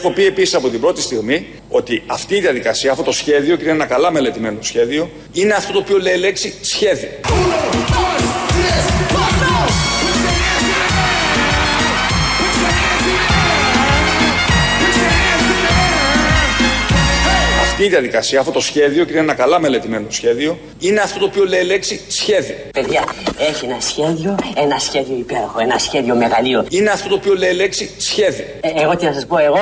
Και έχω πει επίσης από την πρώτη στιγμή ότι αυτή η διαδικασία, αυτό το σχέδιο, και είναι ένα καλά μελετημένο σχέδιο, είναι αυτό το οποίο λέει λέξη σχέδιο. Αυτή η διαδικασία, αυτό το σχέδιο, και είναι ένα καλά μελετημένο σχέδιο, είναι αυτό το οποίο λέει λέξη σχέδιο. Παιδιά, έχει ένα σχέδιο, ένα σχέδιο υπέροχο, ένα σχέδιο μεγαλείο. Είναι αυτό το οποίο λέει λέξη σχέδιο. Ε, εγώ τι να σας πω, εγώ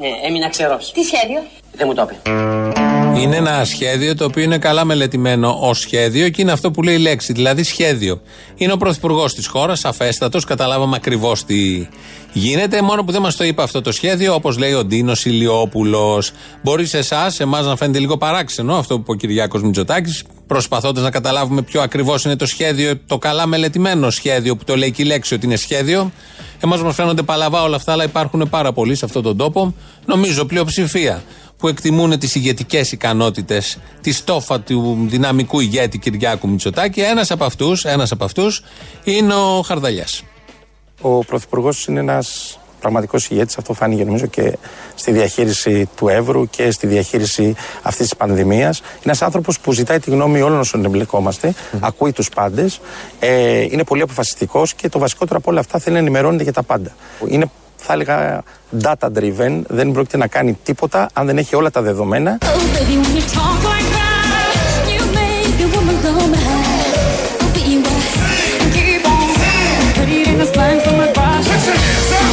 ε, έμεινα ξερός. Τι σχέδιο; Δεν μου το είπε. Είναι ένα σχέδιο το οποίο είναι καλά μελετημένο ως σχέδιο και είναι αυτό που λέει η λέξη, δηλαδή σχέδιο. Είναι ο πρωθυπουργός της χώρας, αφέστατος, καταλάβαμε ακριβώς τι γίνεται. Μόνο που δεν μας το είπε αυτό το σχέδιο, όπως λέει ο Ντίνος Ηλιόπουλος. Μπορείς σε εσάς, εμάς να φαίνεται λίγο παράξενο αυτό που είπε ο Κυριάκος Μητσοτάκης, προσπαθώντας να καταλάβουμε ποιο ακριβώς είναι το σχέδιο, το καλά μελετημένο σχέδιο που το λέει και η λέξη ότι είναι σχέδιο. Εμάς μας φαίνονται παλαβά όλα αυτά, αλλά υπάρχουν πάρα πολλοί σε αυτόν τον τόπο. Νομίζω πλειοψηφία που εκτιμούν τις ηγετικές ικανότητες, της στόφα του δυναμικού ηγέτη Κυριάκου Μητσοτάκη. Ένας από αυτούς ένας από αυτούς είναι ο Χαρδαλιάς. Ο Πρωθυπουργός είναι ένας πραγματικός ηγέτης. Αυτό φάνηκε νομίζω και στη διαχείριση του Εύρου και στη διαχείριση αυτής της πανδημίας. Είναι ένας άνθρωπος που ζητάει τη γνώμη όλων όσων εμπλεκόμαστε, ακούει τους πάντες, ε, είναι πολύ αποφασιστικός και το βασικότερο από όλα αυτά θέλει να ενημερώνεται για τα πάντα. Είναι θα έλεγα data driven, δεν πρόκειται να κάνει τίποτα αν δεν έχει όλα τα δεδομένα.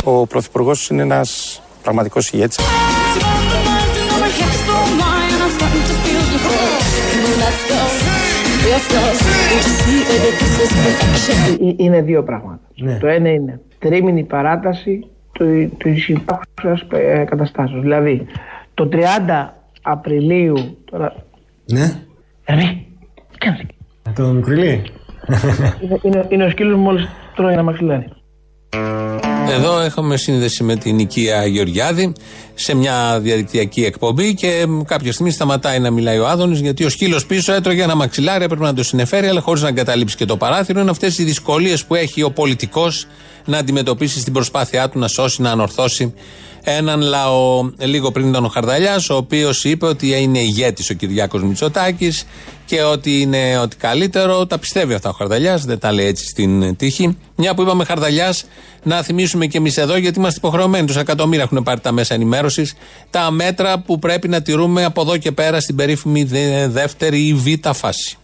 Ο Πρωθυπουργός είναι ένας πραγματικός ηγέτης. Είναι δύο πράγματα. Το ένα είναι τρίμηνη παράταση του, του υπάρχουσας ε, καταστάσεως. Δηλαδή, το 30 Απριλίου... Τώρα... Ναι. Ρε, κάνε. Το μικρουλί. είναι, είναι, είναι ο σκύλος μόλις τρώει ένα μαξιλάρι. Εδώ έχουμε σύνδεση με την οικία Γεωργιάδη σε μια διαδικτυακή εκπομπή και κάποια στιγμή σταματάει να μιλάει ο Άδωνης γιατί ο σκύλος πίσω έτρωγε ένα μαξιλάρι, έπρεπε να το συνεφέρει, αλλά χωρίς να εγκαταλείψει και το παράθυρο. Είναι αυτές οι δυσκολίες που έχει ο πολιτικός να αντιμετωπίσει στην προσπάθειά του να σώσει, να ανορθώσει έναν λαό. Λίγο πριν ήταν ο Χαρδαλιάς, ο οποίος είπε ότι είναι ηγέτης ο Κυριάκος Μητσοτάκης και ότι είναι ότι καλύτερο. Τα πιστεύει αυτά ο Χαρδαλιάς, δεν τα λέει έτσι στην τύχη. Μια που είπαμε Χαρδαλιάς, να θυμίσουμε και εμείς εδώ, γιατί είμαστε υποχρεωμένοι. Του εκατομμύρια έχουν πάρει τα μέσα ενημέρωσης. Τα μέτρα που πρέπει να τηρούμε από εδώ και πέρα στην περίφημη δεύτερη ή β' φάση.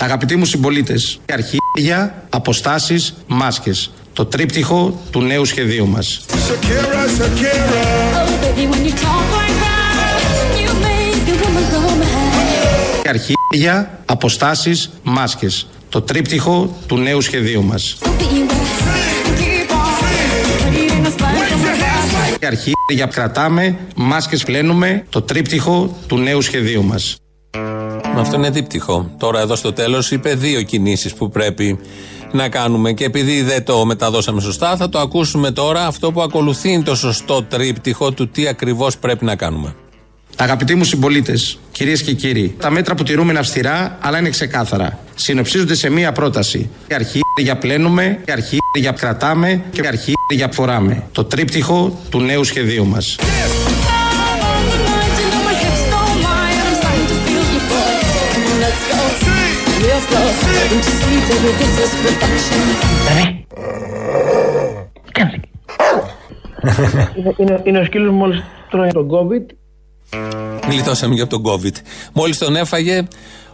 Αγαπητοί μου συμπολίτες, αρχίδια, αποστάσεις, μάσκες το τρίπτυχο του νέου σχεδίου μας. Αρχίδια, αποστάσεις, μάσκες. Το τρίπτυχο του νέου σχεδίου μας. Αρχίδια κρατάμε, μάσκες πλένουμε, το τρίπτυχο του νέου σχεδίου μας. Αυτό είναι δίπτυχο. Τώρα εδώ στο τέλος είπε δύο κινήσεις που πρέπει να κάνουμε. Και επειδή δεν το μεταδώσαμε σωστά, θα το ακούσουμε τώρα. Αυτό που ακολουθεί είναι το σωστό τρίπτυχο του τι ακριβώς πρέπει να κάνουμε. Αγαπητοί μου συμπολίτες, κυρίες και κύριοι, τα μέτρα που τηρούμε είναι αυστηρά, αλλά είναι ξεκάθαρα. Συνοψίζονται σε μία πρόταση. Αρχή για πλένουμε, αρχή για κρατάμε και αρχή για φοράμε. Το τρίπτυχο του νέου σχεδίου μας. Είναι, είναι ο σκύλος μόλις τρώει τον COVID. Γλιτώσαμε και από τον COVID. Μόλις τον έφαγε,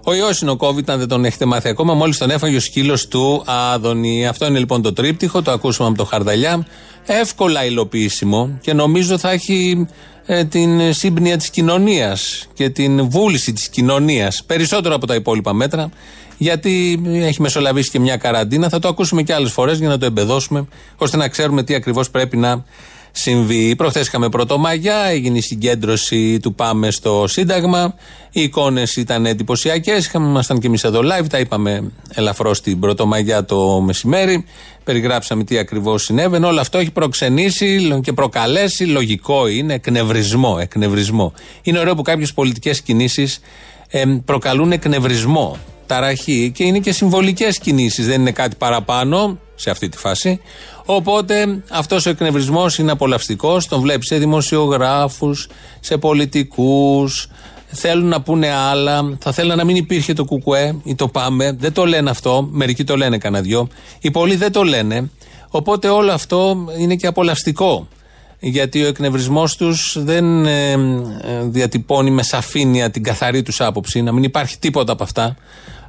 ο ιός είναι ο COVID, αν δεν τον έχετε μάθει ακόμα. Μόλις τον έφαγε ο σκύλος του Άδωνη. Αυτό είναι λοιπόν το τρίπτυχο, το ακούσαμε από το Χαρδαλιά. Εύκολα υλοποιήσιμο και νομίζω θα έχει ε, την σύμπνοια της κοινωνίας και την βούληση της κοινωνίας περισσότερο από τα υπόλοιπα μέτρα γιατί έχει μεσολαβήσει και μια καραντίνα. Θα το ακούσουμε και άλλες φορές για να το εμπεδώσουμε, ώστε να ξέρουμε τι ακριβώς πρέπει να συμβεί. Προχθέ είχαμε Πρωτομαγιά, έγινε η συγκέντρωση του Πάμε στο Σύνταγμα. Οι εικόνες ήταν εντυπωσιακές. Ήμασταν και εμείς εδώ live, τα είπαμε ελαφρώς στην Πρωτομαγιά το μεσημέρι. Περιγράψαμε τι ακριβώς συνέβαινε. Όλο αυτό έχει προξενήσει και προκαλέσει, λογικό είναι, εκνευρισμό. εκνευρισμό. Είναι ωραίο που κάποιες πολιτικές κινήσεις προκαλούν εκνευρισμό ταραχή και είναι και συμβολικές κινήσεις. Δεν είναι κάτι παραπάνω σε αυτή τη φάση. Οπότε αυτός ο εκνευρισμός είναι απολαυστικός. Τον βλέπεις σε δημοσιογράφους, σε πολιτικούς. Θέλουν να πούνε άλλα. Θα θέλουν να μην υπήρχε το κουκουέ ή το πάμε. Δεν το λένε αυτό. Μερικοί το λένε κανένα δυο. Οι πολλοί δεν το λένε. Οπότε όλο αυτό είναι και απολαυστικό. Γιατί ο εκνευρισμός τους δεν ε, ε, διατυπώνει με σαφήνεια την καθαρή τους άποψη, να μην υπάρχει τίποτα από αυτά.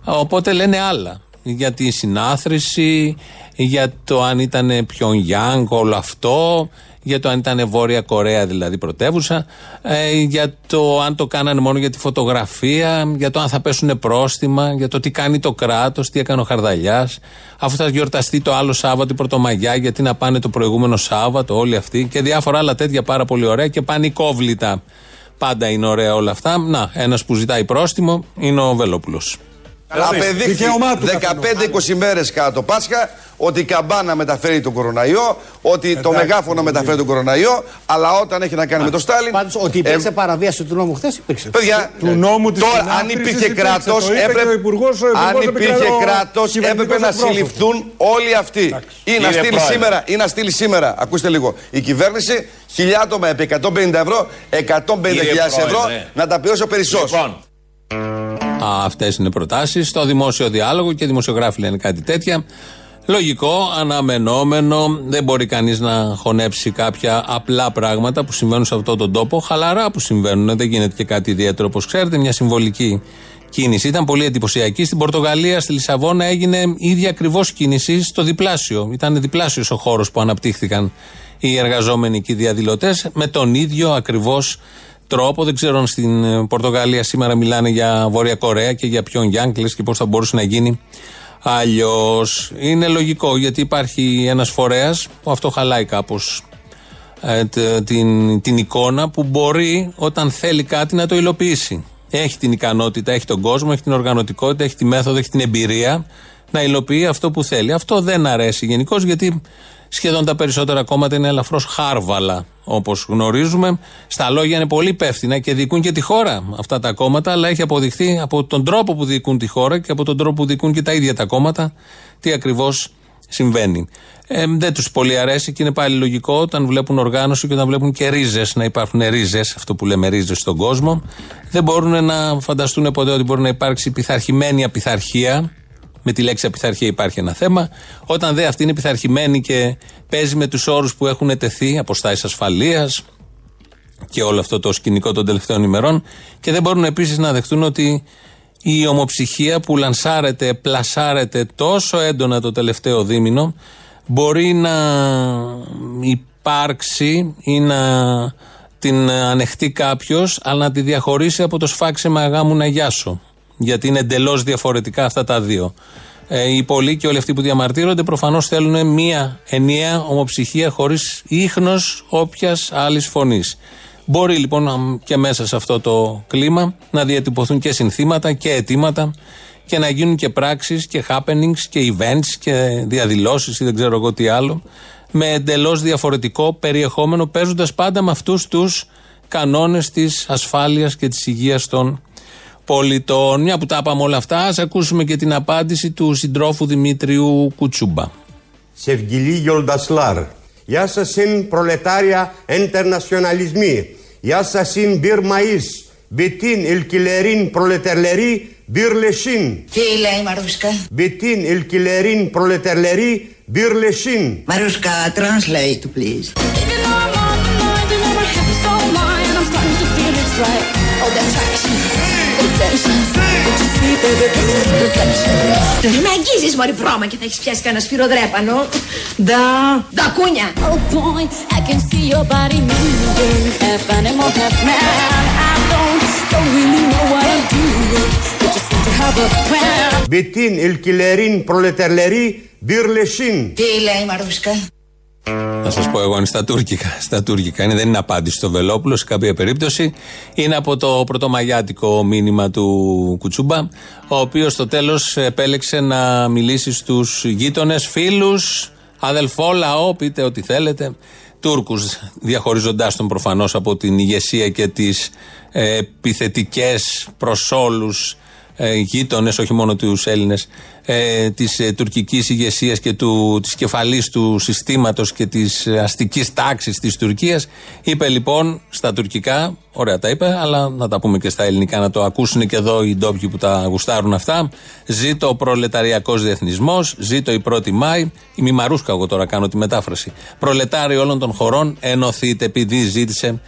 Οπότε λένε άλλα. Για τη συνάθρηση, για το αν ήταν πιο young όλο αυτό, για το αν ήταν Βόρεια Κορέα δηλαδή πρωτεύουσα, ε, για το αν το κάνανε μόνο για τη φωτογραφία, για το αν θα πέσουν πρόστιμα, για το τι κάνει το κράτος, τι έκανε ο Χαρδαλιάς, αφού θα γιορταστεί το άλλο Σάββατο η Πρωτομαγιά, γιατί να πάνε το προηγούμενο Σάββατο, όλοι αυτοί και διάφορα άλλα τέτοια πάρα πολύ ωραία και πανικόβλητα. Πάντα είναι ωραία όλα αυτά. Να, ένας που ζητάει πρόστιμο είναι ο Βελόπουλος. Απεδείχθη 15-20 μέρες κάτω Πάσχα ότι η καμπάνα μεταφέρει τον κοροναϊό, ότι το μεγάφωνο μεταφέρει τον κοροναϊό, αλλά όταν έχει να κάνει με τον Στάλιν. Πάντως ότι υπήρξε παραβίαση του νόμου χθες υπήρξε. Παιδιά, Του νόμου της τώρα αν συνάθρησης υπήρχε υπήρξε, κράτος, το είπε και ο έπρεπε, Υπουργός- ο αν Υπουργός υπήρχε επικρατεί- ο κράτος, κυβερνητικός έπρεπε να εκπρόσωπος. συλληφθούν όλοι αυτοί. Ή να, στείλει σήμερα, ή να στείλει σήμερα, ακούστε λίγο, η κυβέρνηση χιλιάτομα επί 150 ευρώ, 150.000 ευρώ να τα πληρώσει ο Περισσός. Αυτές είναι προτάσεις στο δημόσιο διάλογο και οι δημοσιογράφοι λένε κάτι τέτοια. Λογικό, αναμενόμενο, δεν μπορεί κανείς να χωνέψει κάποια απλά πράγματα που συμβαίνουν σε αυτόν τον τόπο. Χαλαρά που συμβαίνουν, δεν γίνεται και κάτι ιδιαίτερο όπως ξέρετε. Μια συμβολική κίνηση. Ήταν πολύ εντυπωσιακή. Στην Πορτογαλία, στη Λισαβόνα, έγινε ίδια ακριβώς κίνηση στο διπλάσιο. Ήταν διπλάσιος ο χώρος που αναπτύχθηκαν οι εργαζόμενοι και οι διαδηλωτές με τον ίδιο ακριβώς τρόπο. Δεν ξέρω αν στην ε, Πορτογαλία σήμερα μιλάνε για Βόρεια Κορέα και για ποιον Γιάνκλε και πώς θα μπορούσε να γίνει αλλιώς. Είναι λογικό γιατί υπάρχει ένας φορέας που αυτό χαλάει κάπως την, την εικόνα που μπορεί όταν θέλει κάτι να το υλοποιήσει. Έχει την ικανότητα, έχει τον κόσμο, έχει την οργανωτικότητα, έχει τη μέθοδο, έχει την εμπειρία να υλοποιεί αυτό που θέλει. Αυτό δεν αρέσει γενικώς γιατί σχεδόν τα περισσότερα κόμματα είναι ελαφρώς χάρβαλα όπως γνωρίζουμε. Στα λόγια είναι πολύ υπεύθυνα και διοικούν και τη χώρα αυτά τα κόμματα, αλλά έχει αποδειχθεί από τον τρόπο που διοικούν τη χώρα και από τον τρόπο που διοικούν και τα ίδια τα κόμματα τι ακριβώς συμβαίνει. Ε, δεν τους πολύ αρέσει και είναι πάλι λογικό όταν βλέπουν οργάνωση και όταν βλέπουν και ρίζες, να υπάρχουν ρίζες, αυτό που λέμε ρίζες στον κόσμο. Δεν μπορούν να φανταστούν ποτέ ότι μπορεί να υπάρξει πειθαρχημένη απειθαρχία. Με τη λέξη απειθαρχία υπάρχει ένα θέμα. Όταν δε αυτή είναι πειθαρχημένη και παίζει με τους όρους που έχουν τεθεί, αποστάσεις ασφαλείας και όλο αυτό το σκηνικό των τελευταίων ημερών, και δεν μπορούν επίσης να δεχτούν ότι η ομοψυχία που λανσάρεται, πλασάρεται τόσο έντονα το τελευταίο δίμηνο μπορεί να υπάρξει ή να την ανεχτεί κάποιος, αλλά να τη διαχωρίσει από το σφάξε με αγάμου να γιάσω. Γιατί είναι εντελώς διαφορετικά αυτά τα δύο. Ε, οι πολλοί και όλοι αυτοί που διαμαρτύρονται προφανώς θέλουν μία ενιαία ομοψυχία χωρίς ίχνος όποιας άλλης φωνής. Μπορεί λοιπόν και μέσα σε αυτό το κλίμα να διατυπωθούν και συνθήματα και αιτήματα και να γίνουν και πράξεις και happenings και events και διαδηλώσεις ή δεν ξέρω εγώ τι άλλο με εντελώς διαφορετικό περιεχόμενο παίζοντας πάντα με αυτούς τους κανόνες της ασφάλειας και της υγείας των πολιτών. Μια που τα είπαμε όλα αυτά, ας ακούσουμε και την απάντηση του συντρόφου Δημήτριου Κουτσούμπα. Sevgili yoldaşlar. Yaşasın proletarya enternasyonalizmi. Yaşasın Bir Mayıs. Bütün ülkelerin proleterleri birleşin. Τι λέει Μαρούσκα; Bütün ülkelerin proleterleri birleşin. Μαρούσκα, translate please. Δεν με αγγίζεις μωρή βρώμα και θα έχεις πιάσει κανένα σφυροδρέπανο. Ντα, ντα κούνια. Oh boy, I can see your body moving, half animal, half man. I don't, don't really know what I'm doing, but just seem to have a plan. Μπετίν ηλκυλερίν προλετερλερή μπυρ λεσίν. Τι λέει Μαρούσκα; Να σας πω εγώ, είναι στα τουρκικά. Στα τουρκικά είναι, δεν είναι απάντηση στο Βελόπουλο σε κάποια περίπτωση. Είναι από το πρωτομαγιάτικο μήνυμα του Κουτσούμπα, ο οποίος στο τέλος επέλεξε να μιλήσει στους γείτονες, φίλους, αδελφό λαό, πείτε ό,τι θέλετε, Τούρκους, διαχωριζοντάς τον προφανώς από την ηγεσία και τις ε, επιθετικές προς όλους ε, γείτονες, όχι μόνο τους Έλληνες, ε, της ε, τουρκικής ηγεσίας και της κεφαλής του συστήματος και της αστικής τάξης της Τουρκίας. Είπε λοιπόν στα τουρκικά, ωραία τα είπε, αλλά να τα πούμε και στα ελληνικά, να το ακούσουν και εδώ οι ντόπιοι που τα γουστάρουν αυτά. Ζήτω ο προλεταριακός διεθνισμός, ζήτω η 1η Μάη. Η Μημαρούσκα, εγώ τώρα κάνω τη μετάφραση. Προλετάριοι όλων των χωρών, ενωθείτε επειδή ζήτησε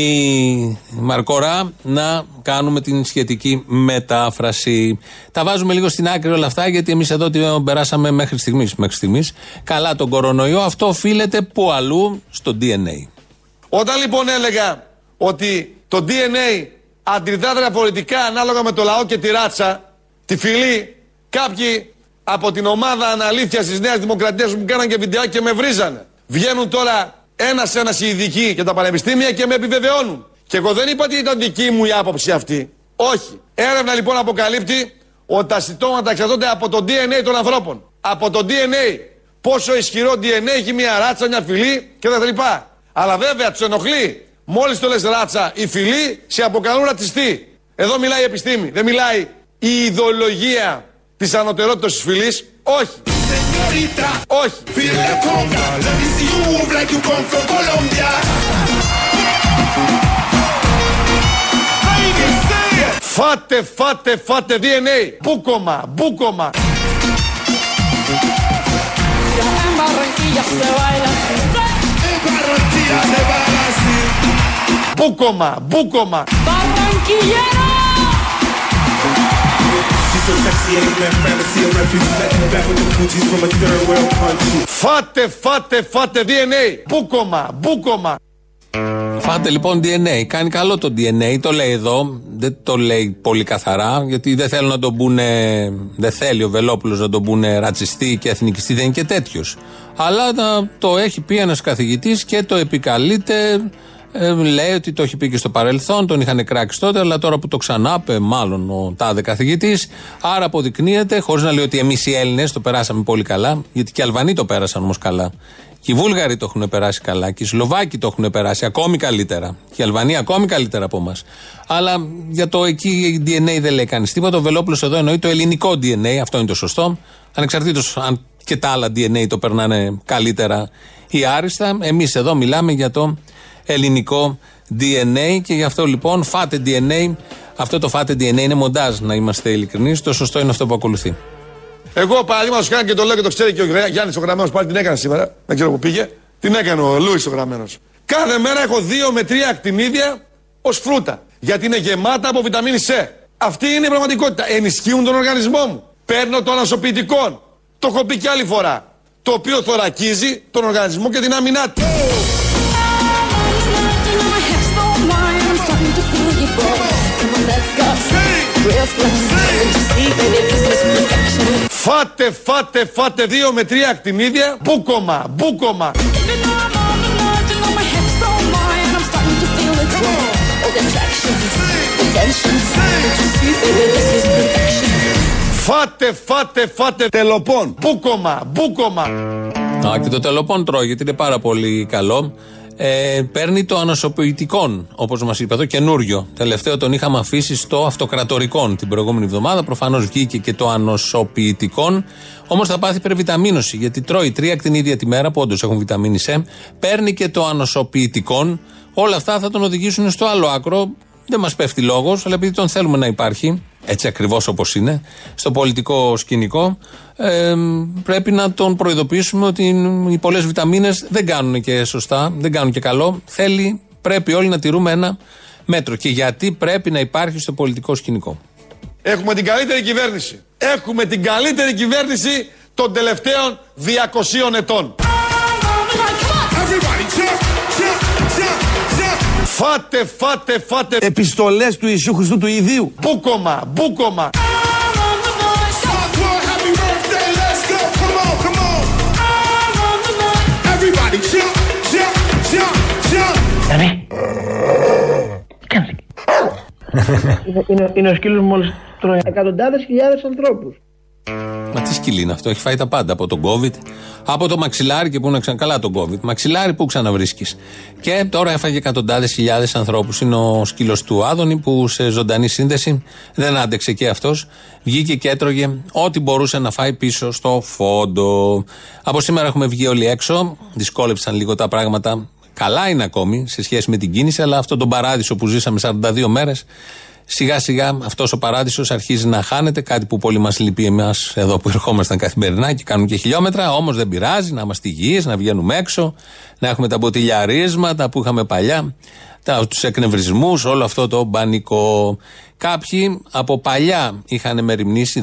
η Μαρκορά να κάνουμε την σχετική μετάφραση. Τα βάζουμε λίγο στην άκρη όλα αυτά γιατί εμείς εδώ την περάσαμε μέχρι στιγμής. Μέχρι στιγμής. Καλά τον κορονοϊό. Αυτό οφείλεται που αλλού στο DNA. Όταν λοιπόν έλεγα ότι το DNA αντιδρά διαφορετικά ανάλογα με το λαό και τη ράτσα, τη φυλή, κάποιοι από την ομάδα αναλήθειας της Νέας Δημοκρατίας μου κάναν και βιντεάκι και με βρίζανε. Βγαίνουν τώρα ένα-ένα οι ειδικοί και τα πανεπιστήμια και με επιβεβαιώνουν. Και εγώ δεν είπα ότι ήταν δική μου η άποψη αυτή. Όχι. Έρευνα λοιπόν αποκαλύπτει ότι τα συμπτώματα εξαρτώνται από το DNA των ανθρώπων. Από το DNA. Πόσο ισχυρό DNA έχει μια ράτσα, μια φυλή κτλ. Αλλά βέβαια τους ενοχλεί. Μόλις το λες ράτσα ή φυλή, σε αποκαλούν ρατσιστή. Εδώ μιλάει η επιστήμη. Δεν μιλάει η ιδεολογία της ανωτερότητας της φυλή. Όχι. Feel the Fate, fate, fate DNA. Bucoma, bucoma. En se baila En Barranquilla. Bucoma, bucoma. Barranquillera. Μπούκομα, μπούκομα. Μπούκομα, μπούκομα. Φάτε, φάτε, φάτε DNA. Μπούκομα, μπούκομα. Φάτε λοιπόν DNA. Κάνει καλό το DNA, το λέει εδώ. Δεν το λέει πολύ καθαρά, γιατί δεν θέλουν να τον πούνε. Δεν θέλει ο Βελόπουλος να τον πούνε ρατσιστή και εθνικιστή, δεν είναι και τέτοιος. Αλλά το έχει πει ένας καθηγητής και το επικαλείται ε, λέει ότι το έχει πει και στο παρελθόν, τον είχαν κράξει τότε, αλλά τώρα που το ξανάπε, μάλλον ο τάδε καθηγητής. Άρα αποδεικνύεται, χωρίς να λέει ότι εμείς οι Έλληνες το περάσαμε πολύ καλά, γιατί και οι Αλβανοί το πέρασαν όμως καλά. Και οι Βούλγαροι το έχουν περάσει καλά, και οι Σλοβάκοι το έχουν περάσει ακόμη καλύτερα. Και οι Αλβανοί ακόμη καλύτερα από εμάς. Αλλά για το εκεί DNA δεν λέει κανείς τίποτα. Ο Βελόπουλος εδώ εννοεί το ελληνικό DNA, αυτό είναι το σωστό. Ανεξαρτήτως αν και τα άλλα DNA το περνάνε καλύτερα ή άριστα. Εμείς εδώ μιλάμε για το ελληνικό DNA και γι' αυτό λοιπόν φάτε DNA. Αυτό το φάτε DNA είναι μοντάζ, να είμαστε ειλικρινεί. Το σωστό είναι αυτό που ακολουθεί. Εγώ παραδείγματο χάρη και το λέω και το ξέρει και ο Γιάννης ο γραμμένος πάλι την έκανε σήμερα. Δεν ξέρω που πήγε. Την έκανε ο Λούις ο γραμμένος. Κάθε μέρα έχω δύο με τρία ακτινίδια ως φρούτα. Γιατί είναι γεμάτα από βιταμίνη C. Αυτή είναι η πραγματικότητα. Ενισχύουν τον οργανισμό μου. Παίρνω το ανασωπητικό. Το έχω πει και άλλη φορά. Το οποίο θωρακίζει τον οργανισμό και την άμυνά του. Φάτε, φάτε, φάτε δύο με τρία ακτινίδια. Μπούκομα, μπούκομα. Φάτε, φάτε, φάτε τελοπών. Μπούκομα, μπούκομα. Α, και το τελοπών τρώει γιατί είναι πάρα πολύ καλό ε, παίρνει το ανοσοποιητικό, όπως μας είπε εδώ, καινούριο. Τελευταίο τον είχαμε αφήσει στο αυτοκρατορικό την προηγούμενη εβδομάδα. Προφανώς βγήκε και το ανοσοποιητικό. Όμως θα πάθει υπερβιταμίνωση, γιατί τρώει τρία κτηνίδια τη μέρα που όντως έχουν βιταμίνη C. Παίρνει και το ανοσοποιητικό. Όλα αυτά θα τον οδηγήσουν στο άλλο άκρο. Δεν μας πέφτει λόγος, αλλά επειδή τον θέλουμε να υπάρχει, έτσι ακριβώς όπως είναι, στο πολιτικό σκηνικό, ε, πρέπει να τον προειδοποιήσουμε ότι οι πολλές βιταμίνες δεν κάνουν και σωστά, δεν κάνουν και καλό. Θέλει, πρέπει όλοι να τηρούμε ένα μέτρο. Και γιατί πρέπει να υπάρχει στο πολιτικό σκηνικό. Έχουμε την καλύτερη κυβέρνηση. Έχουμε την καλύτερη κυβέρνηση των τελευταίων 200 ετών. Φάτε, φάτε, φάτε. Επιστολές του Ιησού Χριστού του Ιδίου. Μπούκομα, μπούκομα. είναι, είναι ο σκύλος μόλις τρώει εκατοντάδες χιλιάδες ανθρώπους. Μα τι σκυλί είναι αυτό, έχει φάει τα πάντα από τον COVID, Από το μαξιλάρι και πού να ξανα... Καλά τον COVID. Μαξιλάρι που ξαναβρίσκεις. Και τώρα έφαγε εκατοντάδες χιλιάδες ανθρώπους. Είναι ο σκύλος του Άδωνη που σε ζωντανή σύνδεση δεν άντεξε και αυτός. Βγήκε και έτρωγε ό,τι μπορούσε να φάει πίσω στο φόντο. Από σήμερα έχουμε βγει όλοι έξω. Δυσκόλεψαν λίγο τα πράγματα. Καλά είναι ακόμη σε σχέση με την κίνηση, αλλά αυτόν τον παράδεισο που ζήσαμε 42 μέρες Σιγά σιγά αυτός ο παράδεισος αρχίζει να χάνεται. Κάτι που πολύ μας λυπεί εμάς εδώ που ερχόμασταν καθημερινά και κάνουμε και χιλιόμετρα. Όμως δεν πειράζει να είμαστε υγιείς, να βγαίνουμε έξω, να έχουμε τα μποτιλιαρίσματα που είχαμε παλιά, τους εκνευρισμούς, όλο αυτό το μπανικό. Κάποιοι από παλιά είχαν μεριμνήσει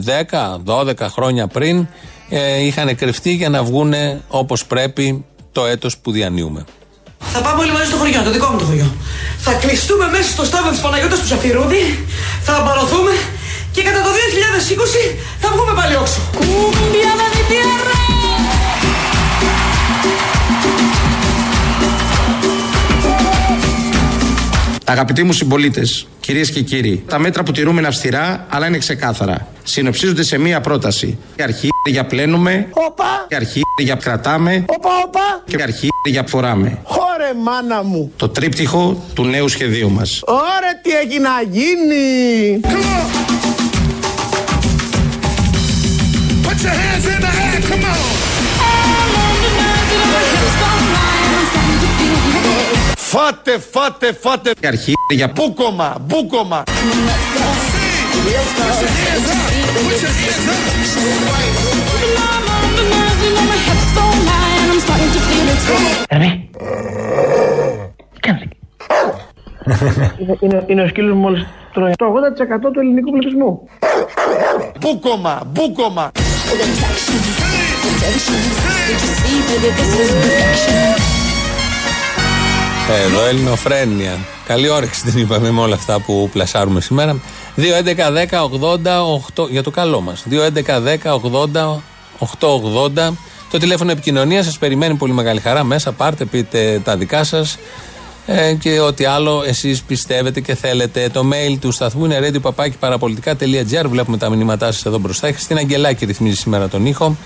10-12 χρόνια πριν, ε, είχαν κρυφτεί για να βγουν όπως πρέπει το έτος που διανύουμε. Θα πάμε όλοι μαζί στο χωριό, το δικό μου το χωριό. Θα κλειστούμε μέσα στο στάβλο της Παναγιώτας του Σαφυρούδη, θα αμπαρωθούμε και κατά το 2020 θα βγούμε πάλι όξω. Αγαπητοί μου συμπολίτες, κυρίες και κύριοι, τα μέτρα που τηρούμε είναι αυστηρά, αλλά είναι ξεκάθαρα. Συνοψίζονται σε μία πρόταση. Η αρχή για πλένουμε, Οπα! η αρχή για κρατάμε Οπα, οπα! και η αρχή για φοράμε. Χώρε μάνα μου! Το τρίπτυχο του νέου σχεδίου μας. Ωραία τι έχει να γίνει! Put your hands in the Φάτε, φάτε, φάτε. Η αρχή για Μπούκομα, μπούκομα. Ερμή. Κάνε. είναι, είναι, είναι ο σκύλος μου μόλις τρώει το 80% του ελληνικού πληθυσμού. Μπούκομα, μπούκομα. Εδώ Ελληνοφρένεια. Καλή όρεξη την είπαμε με όλα αυτά που πλασάρουμε σήμερα. 2, 11, 10, 80, 8. Για το καλό μας. 2, 11, 10, 80, 8, 80. Το τηλέφωνο επικοινωνίας σας περιμένει πολύ μεγάλη χαρά μέσα. Πάρτε, πείτε τα δικά σας. Ε, και ό,τι άλλο εσείς πιστεύετε και θέλετε. Το mail του σταθμού είναι radio.parapolitica.gr. Βλέπουμε τα μηνύματά σας εδώ μπροστά. Η Χριστίνα Αγγελάκη ρυθμίζει σήμερα τον ήχο.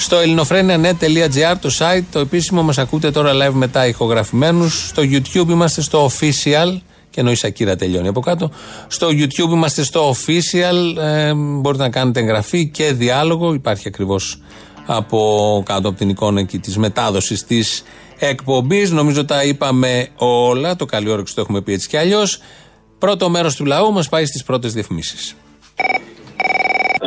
Στο ελληνοφρένια.net.gr το site, το επίσημο μας ακούτε τώρα live μετά ηχογραφημένους. Στο YouTube είμαστε στο official. Και ενώ η Σακύρα τελειώνει από κάτω. Στο YouTube είμαστε στο official. Ε, μπορείτε να κάνετε εγγραφή και διάλογο. Υπάρχει ακριβώς από κάτω από την εικόνα εκεί της μετάδοσης της εκπομπής. Νομίζω τα είπαμε όλα. Το καλή όρεξη το έχουμε πει έτσι κι αλλιώς. Πρώτο μέρος του λαού μας πάει στις πρώτες διαφημίσεις.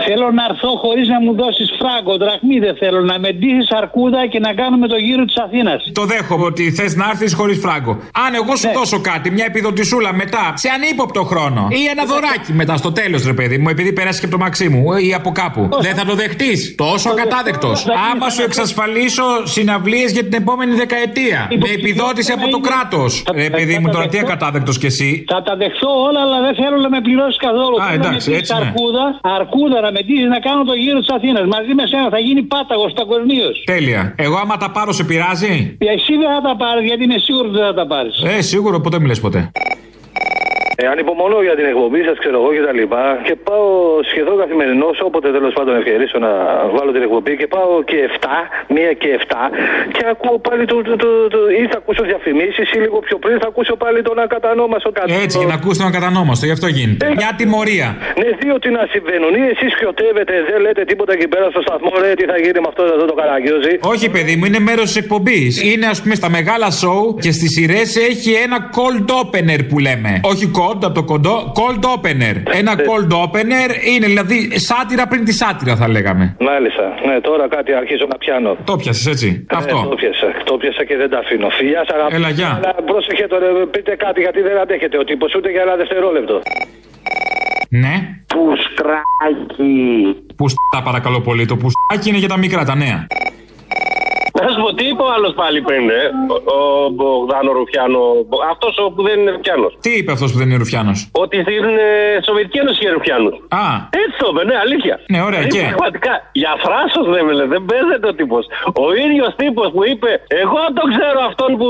Θέλω να έρθω χωρίς να μου δώσεις φράγκο, δραχμή δεν θέλω. Να με ντύσεις αρκούδα και να κάνουμε το γύρο της Αθήνας. Το δέχομαι ότι θες να έρθεις χωρίς φράγκο. Αν εγώ σου Ναι. δώσω κάτι, μια επιδοτησούλα μετά, σε ανύποπτο χρόνο ή ένα δωράκι μετά στο τέλος, ρε παιδί μου, επειδή περάσεις και από το μαξί μου ή από κάπου, δεν θα το δεχτείς. Τόσο ακατάδεκτο. Άμα σου εξασφαλίσω συναυλίες για την επόμενη δεκαετία. Με επιδότηση από το κράτος. Ρε παιδί μου, τώρα τι ακατάδεκτος κι εσύ. Θα τα δεχθώ όλα, αλλά δεν θέλω να με πληρώσεις καθόλου. Α, Θέλω να εντάξει, με έτσι, ντύσεις ναι. αρκούδα, αρκούδα να με ντύσεις να κάνω το γύρο της Αθήνας. Μαζί με σένα θα γίνει πάταγος στα Τέλεια. Εγώ άμα τα πάρω, σε πειράζει; Εσύ δεν θα τα πάρεις, γιατί είμαι σίγουρος ότι δεν θα τα πάρεις. Ε, σίγουρο, ποτέ μιλέ ποτέ. Ε, ανυπομονώ για την εκπομπή σας, ξέρω εγώ και τα λοιπά. Και πάω σχεδόν καθημερινώς, όποτε τέλος πάντων ευκαιρίσω να βάλω την εκπομπή και πάω και 7, μία και 7 και ακούω πάλι το. το, το, το ή θα ακούσω διαφημίσεις ή λίγο πιο πριν θα ακούσω πάλι τον ακατανόμαστο κάτω. Έτσι, για να ακούσει τον ακατανόμαστο, γι' αυτό γίνεται. Μια τιμωρία. Ναι, δύο τι να συμβαίνουν. Ή εσείς χιωτεύετε, δεν λέτε τίποτα εκεί πέρα στο σταθμό, ρε, τι θα γίνει με αυτό εδώ το καραγκιόζι. Όχι, παιδί μου, είναι μέρος της εκπομπής. Είναι, ας πούμε, στα μεγάλα σοου και στις σειρές έχει ένα cold opener που λέμε. Όχι cold από το κοντό, cold opener. Ένα cold opener είναι δηλαδή σάτυρα πριν τη σάτυρα, θα λέγαμε. Μάλιστα. Ναι, τώρα κάτι αρχίζω να πιάνω. Το πιασε έτσι; Ε, Αυτό. το πιάσα. Το πιάσα και δεν τα αφήνω. Φιλιά, σας αγαπητέ. Έλα, γεια. Αλλά πρόσεχε τώρα, πείτε κάτι γιατί δεν αντέχετε ο τύπο ούτε για ένα δευτερόλεπτο. Ναι. Πουστράκι. Πουστά, παρακαλώ πολύ. Το πουστάκι είναι για τα μικρά, τα νέα. Να σου πω, τι είπε ο άλλος πάλι πριν, ε, ο, ο Μπογδάνο Ρουφιάνο, αυτός που δεν είναι Ρουφιάνος. Τι είπε αυτός που δεν είναι Ρουφιάνος; Ότι στην ε, Σοβιετική Ένωση είχε Ρουφιάνους. Α. Έτσι το είπε, ναι, αλήθεια. Ναι, ωραία, Δηλαδή, και; Πραγματικά, για φράσο δεν με λέει, δεν παίζεται ο τύπος. Ο ίδιος τύπος που είπε, Εγώ τον ξέρω αυτόν που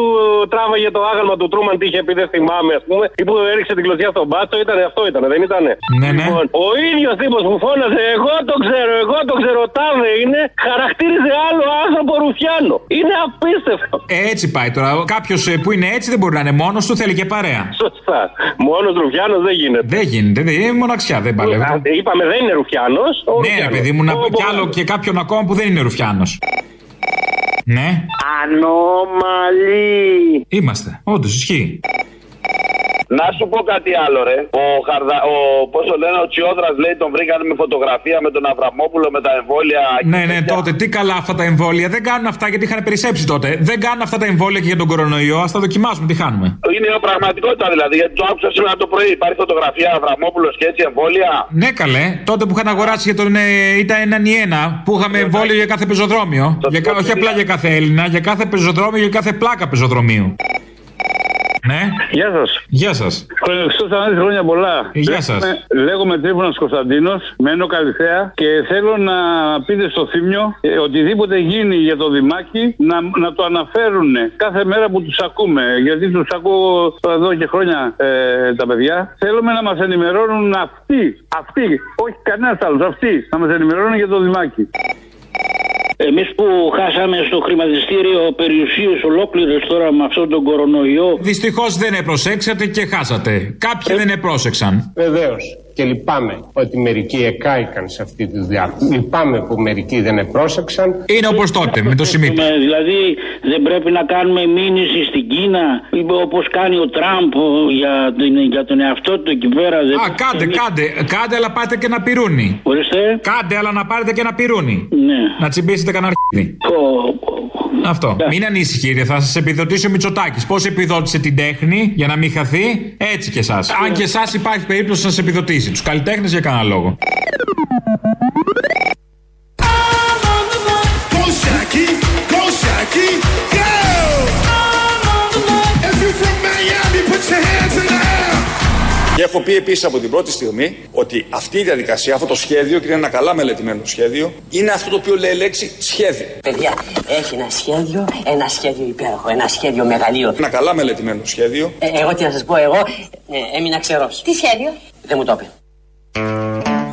τράβαγε το άγαλμα του Τρούμαν, τι είχε πει, δεν θυμάμαι, ας πούμε, ή που έριξε την κλωτσιά στον μπάτσο, ήταν αυτό, ήταν, δεν ήταν. Ναι, ναι. Λοιπόν, ο ίδιος τύπος που φώναζε, Εγώ τον ξέρω, εγώ τον ξέρω, τάδε είναι, χαρακτήριζε άλλο άνθρωπο Ρουφιάνο. Είναι απίστευτο. Ε, έτσι πάει τώρα. Κάποιος που είναι έτσι δεν μπορεί να είναι μόνος του, θέλει και παρέα. Σωστά. Μόνος Ρουφιάνος δεν γίνεται. Δεν γίνεται, δεν είναι μοναξιά, δεν παλεύει. Α, Είπαμε δεν είναι Ρουφιάνος. Ναι, ρε παιδί μου, να πω κι άλλο και κάποιον ακόμα που δεν είναι Ρουφιάνος. Ναι. Ανώμαλοι. Είμαστε. Όντως, ισχύει. Να σου πω κάτι άλλο, ρε. Ο, Χαρδα... ο πώς το λένε, ο Τσιόδρας λέει τον βρήκανε με φωτογραφία με τον Αβραμόπουλο με τα εμβόλια. Ναι, ναι, τότε τι καλά αυτά τα εμβόλια. Δεν κάνουν αυτά γιατί είχαν περισσέψει τότε. Δεν κάνουν αυτά τα εμβόλια και για τον κορονοϊό. Α τα δοκιμάσουμε, τι χάνουμε. Είναι η πραγματικότητα δηλαδή. Γιατί το άκουσα σήμερα το πρωί. Υπάρχει φωτογραφία Αβραμόπουλος και έτσι εμβόλια. Ναι, καλέ. Τότε που είχαν αγοράσει για τον. Ε, ήταν έναν ή ένα που είχαμε εμβόλιο για κάθε πεζοδρόμιο. Για, κα- όχι απλά για κάθε Έλληνα, για κάθε πεζοδρόμιο, για κάθε πλάκα πεζοδρομίου. Ναι. Γεια σας. Γεια σας. Χριστό Ανάδη, χρόνια πολλά. Γεια σας. Λέγομαι- Λέγομαι Τρίφωνα Κωνσταντίνος, μένω Καλυθέα και θέλω να πείτε στο Θήμιο ε, οτιδήποτε γίνει για το Δημάκι να, να το αναφέρουν κάθε μέρα που τους ακούμε. Γιατί τους ακούω εδώ και χρόνια ε, τα παιδιά. Θέλουμε να μας ενημερώνουν αυτοί, αυτοί, όχι κανένας άλλος, αυτοί, να μας ενημερώνουν για το Δημάκι. Εμείς που χάσαμε στο χρηματιστήριο περιουσίες ολόκληρες τώρα με αυτόν τον κορονοϊό Δυστυχώς δεν προσέξατε και χάσατε. Κάποιοι δεν επρόσεξαν. Βεβαίως. Και λυπάμαι ότι μερικοί εκάηκαν σε αυτή τη δουλειά. Λυπάμαι που μερικοί δεν επρόσεξαν. Είναι όπως τότε, με το σημείο. Ε, Δηλαδή δεν πρέπει να κάνουμε μήνυση στην Κίνα όπως κάνει ο Τραμπ ο, για, την- για τον εαυτό του εκεί πέρα. Δεν... Α, κάντε, κάντε, κάντε, αλλά πάτε και ένα πυρούνι. Ορίστε. Κάντε, αλλά να πάρετε και ένα πυρούνι. Ναι. Να τσιμπήσετε κανένα αρχίδι. Αυτό. Μην ανήσυχοι, θα σας επιδοτήσει ο Μητσοτάκης. Πώς επιδότησε την τέχνη για να μην χαθεί, έτσι και εσάς. Αν και εσάς υπάρχει περίπτωση να σας επιδοτήσει. Τους καλλιτέχνες για κανένα λόγο. Go Shaggy, go Shaggy, go! If you from Miami, put your hands in the air. Και έχω πει επίσης από την πρώτη στιγμή ότι αυτή η διαδικασία, αυτό το σχέδιο, και είναι ένα καλά μελετημένο σχέδιο, είναι αυτό το οποίο λέει λέξη σχέδιο. Παιδιά, έχει ένα σχέδιο, ένα σχέδιο υπέροχο, ένα σχέδιο μεγαλείο. Ένα καλά μελετημένο σχέδιο. Ε, εγώ τι να σας πω, εγώ ε, έμεινα ξερός. Τι σχέδιο; Δεν μου το είπε.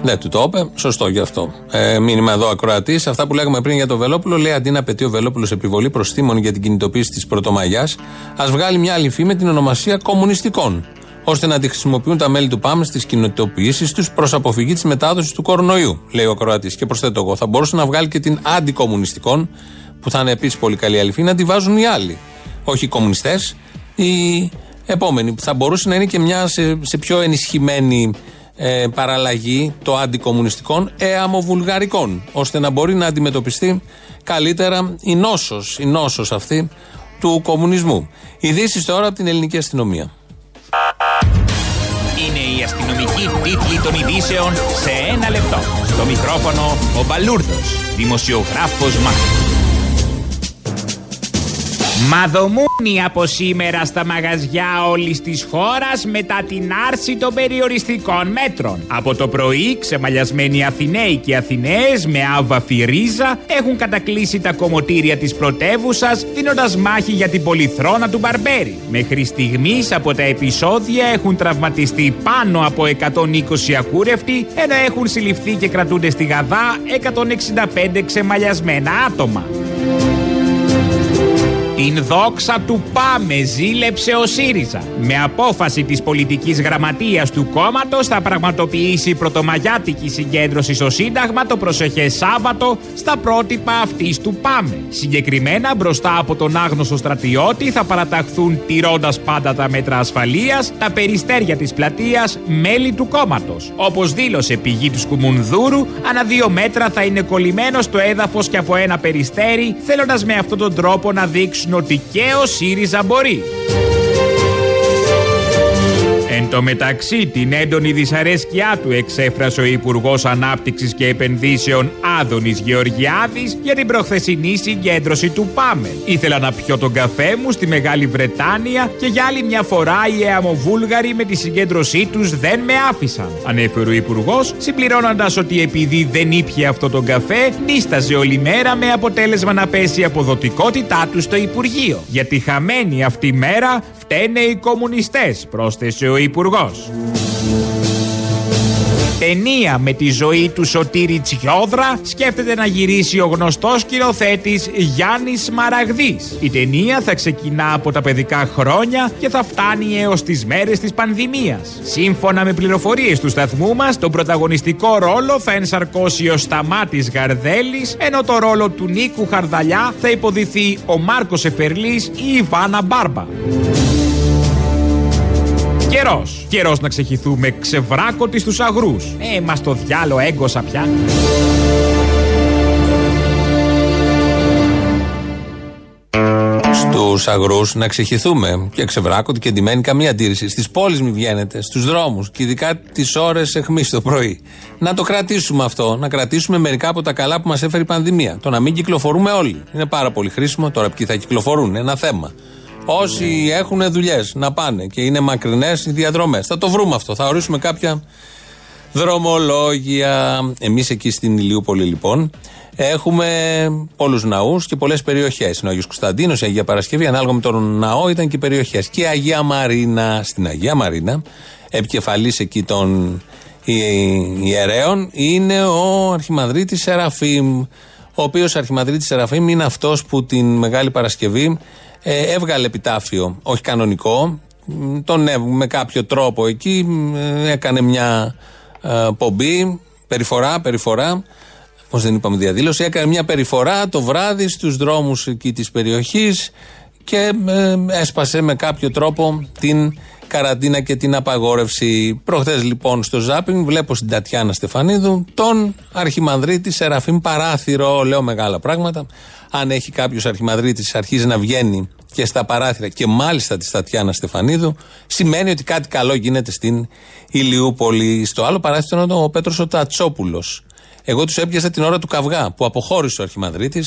Δεν του το είπε, σωστό γι' αυτό. Ε, μήνυμα εδώ ακροατής. Αυτά που λέγαμε πριν για το Βελόπουλο, λέει αντί να απαιτεί ο Βελόπουλος επιβολή προστήμων για την κινητοποίηση της Πρωτομαγιάς, ας βγάλει μια άλλη φήμη με την ονομασία κομμουνιστικών. ώστε να τη χρησιμοποιούν τα μέλη του ΠΑΜ στις κινητοποιήσεις τους προς αποφυγή της μετάδοσης του κορονοϊού, λέει ο ακροατής. Και προσθέτω εγώ, θα μπορούσε να βγάλει και την αντικομμουνιστικών, που θα είναι επίσης πολύ καλή άλλη φήμη, να τη βάζουν οι άλλοι. Όχι οι κομμουνιστές, οι επόμενοι. Θα μπορούσε να είναι και μια σε, σε πιο ενισχυμένη ε, παραλλαγή το αντικομμουνιστικών εαμοβουλγαρικών, ώστε να μπορεί να αντιμετωπιστεί καλύτερα η νόσος, η νόσος αυτή του κομμουνισμού. Ειδήσεις τώρα από την ελληνική αστυνομία. Είναι η αστυνομική τίτλη των ειδήσεων σε ένα λεπτό. Στο μικρόφωνο ο Μπαλούρδος, δημοσιογράφος Μάρκος. Μαδομούνι από σήμερα στα μαγαζιά όλης της χώρας μετά την άρση των περιοριστικών μέτρων. Από το πρωί, ξεμαλιασμένοι Αθηναίοι και Αθηναίες με άβαφη ρίζα έχουν κατακλείσει τα κομμωτήρια της πρωτεύουσας, δίνοντας μάχη για την πολυθρόνα του Μπαρμπέρι. Μέχρι στιγμής από τα επεισόδια έχουν τραυματιστεί πάνω από 120 ακούρευτοι, ενώ έχουν συλληφθεί και κρατούνται στη Γαδά 165 ξεμαλιασμένα άτομα. Την δόξα του Πάμε ζήλεψε ο ΣΥΡΙΖΑ. Με απόφαση της πολιτικής γραμματείας του κόμματος θα πραγματοποιήσει πρωτομαγιάτικη συγκέντρωση στο Σύνταγμα το προσεχές Σάββατο στα πρότυπα αυτής του Πάμε. Συγκεκριμένα μπροστά από τον άγνωστο στρατιώτη θα παραταχθούν τηρώντας πάντα τα μέτρα ασφαλείας τα περιστέρια της πλατείας μέλη του κόμματος. Όπως δήλωσε πηγή του Σκουμουνδούρου, ανά δύο μέτρα θα είναι κολλημένος στο έδαφος και από ένα περιστέρι, θέλοντας με αυτόν τον τρόπο να δείξουν ότι και ο ΣΥΡΙΖΑ μπορεί. Εν τω Στο μεταξύ, την έντονη δυσαρέσκειά του εξέφρασε ο Υπουργός Ανάπτυξης και Επενδύσεων Άδωνης Γεωργιάδης για την προχθεσινή συγκέντρωση του ΠΑΜΕ. Ήθελα να πιω τον καφέ μου στη Μεγάλη Βρετάνια και για άλλη μια φορά οι Εαμοβούλγαροι με τη συγκέντρωσή τους δεν με άφησαν. Ανέφερε ο Υπουργός, συμπληρώνοντας ότι επειδή δεν ήπια αυτό τον καφέ, νίσταζε όλη μέρα με αποτέλεσμα να πέσει η αποδοτικότητά του στο Υπουργείο. Για τη χαμένη αυτή μέρα φταίνε οι κομμουνιστές, πρόσθεσε ο Υπουργός. Ταινία με τη ζωή του Σωτήρη Τσιόδρα σκέφτεται να γυρίσει ο γνωστός σκηνοθέτης Γιάννης Μαραγδής. Η ταινία θα ξεκινά από τα παιδικά χρόνια και θα φτάνει έως τις μέρες της πανδημίας. Σύμφωνα με πληροφορίες του σταθμού μας, τον πρωταγωνιστικό ρόλο θα ενσαρκώσει ο Σταμάτης Γαρδέλης, ενώ το ρόλο του Νίκου Χαρδαλιά θα υποδηθεί ο Μάρκος Εφερλής ή η Ιβάνα Μπάρμπα. Καιρός. Καιρός να ξεχυθούμε ξεβράκωτοι στους αγρούς. Ε, μας το διάλο έγκωσα πια. Στους αγρούς να ξεχυθούμε και ξεβράκωτοι και ντυμένοι, καμία αντίρρηση. Στις πόλεις μη βγαίνετε, στους δρόμους και ειδικά τις ώρες εχμής το πρωί. Να το κρατήσουμε αυτό, να κρατήσουμε μερικά από τα καλά που μας έφερε η πανδημία. Το να μην κυκλοφορούμε όλοι. Είναι πάρα πολύ χρήσιμο. Τώρα ποιοι θα κυκλοφορούν, ένα θέμα. Όσοι έχουν δουλειές να πάνε και είναι μακρινές οι διαδρομές. Θα το βρούμε αυτό. Θα ορίσουμε κάποια δρομολόγια. Εμείς εκεί στην Ηλιούπολη λοιπόν έχουμε πολλούς ναούς και πολλές περιοχές. Είναι ο Αγίο Κωνσταντίνος, η Αγία Παρασκευή. Ανάλογα με τον ναό ήταν και περιοχές. Και η Αγία Μαρίνα. Στην Αγία Μαρίνα, επικεφαλής εκεί των ιερέων, είναι ο Αρχιμανδρίτης Σεραφείμ. Ο οποίος Αρχιμανδρίτης Σεραφείμ είναι αυτός που την Μεγάλη Παρασκευή ε, έβγαλε επιτάφιο, όχι κανονικό, τον με κάποιο τρόπο εκεί, έκανε μια ε, πομπή, περιφορά, περιφορά, πώς δεν είπαμε διαδήλωση, έκανε μια περιφορά το βράδυ στους δρόμους εκεί της περιοχής και ε, έσπασε με κάποιο τρόπο την καραντίνα και την απαγόρευση. Προχθές λοιπόν στο Ζάπινγκ βλέπω στην Τατιάνα Στεφανίδου τον Αρχιμανδρίτη Σεραφείμ Παράθυρο, λέω μεγάλα πράγματα, αν έχει κάποιος Αρχιμανδρίτη, αρχίζει να βγαίνει και στα παράθυρα και μάλιστα της Τατιάνα Στεφανίδου, σημαίνει ότι κάτι καλό γίνεται στην Ηλιούπολη. Στο άλλο παράθυρο ήταν ο Πέτρος ο Τατσόπουλος. Εγώ τους έπιασα την ώρα του καυγά που αποχώρησε ο Αρχιμανδρίτη,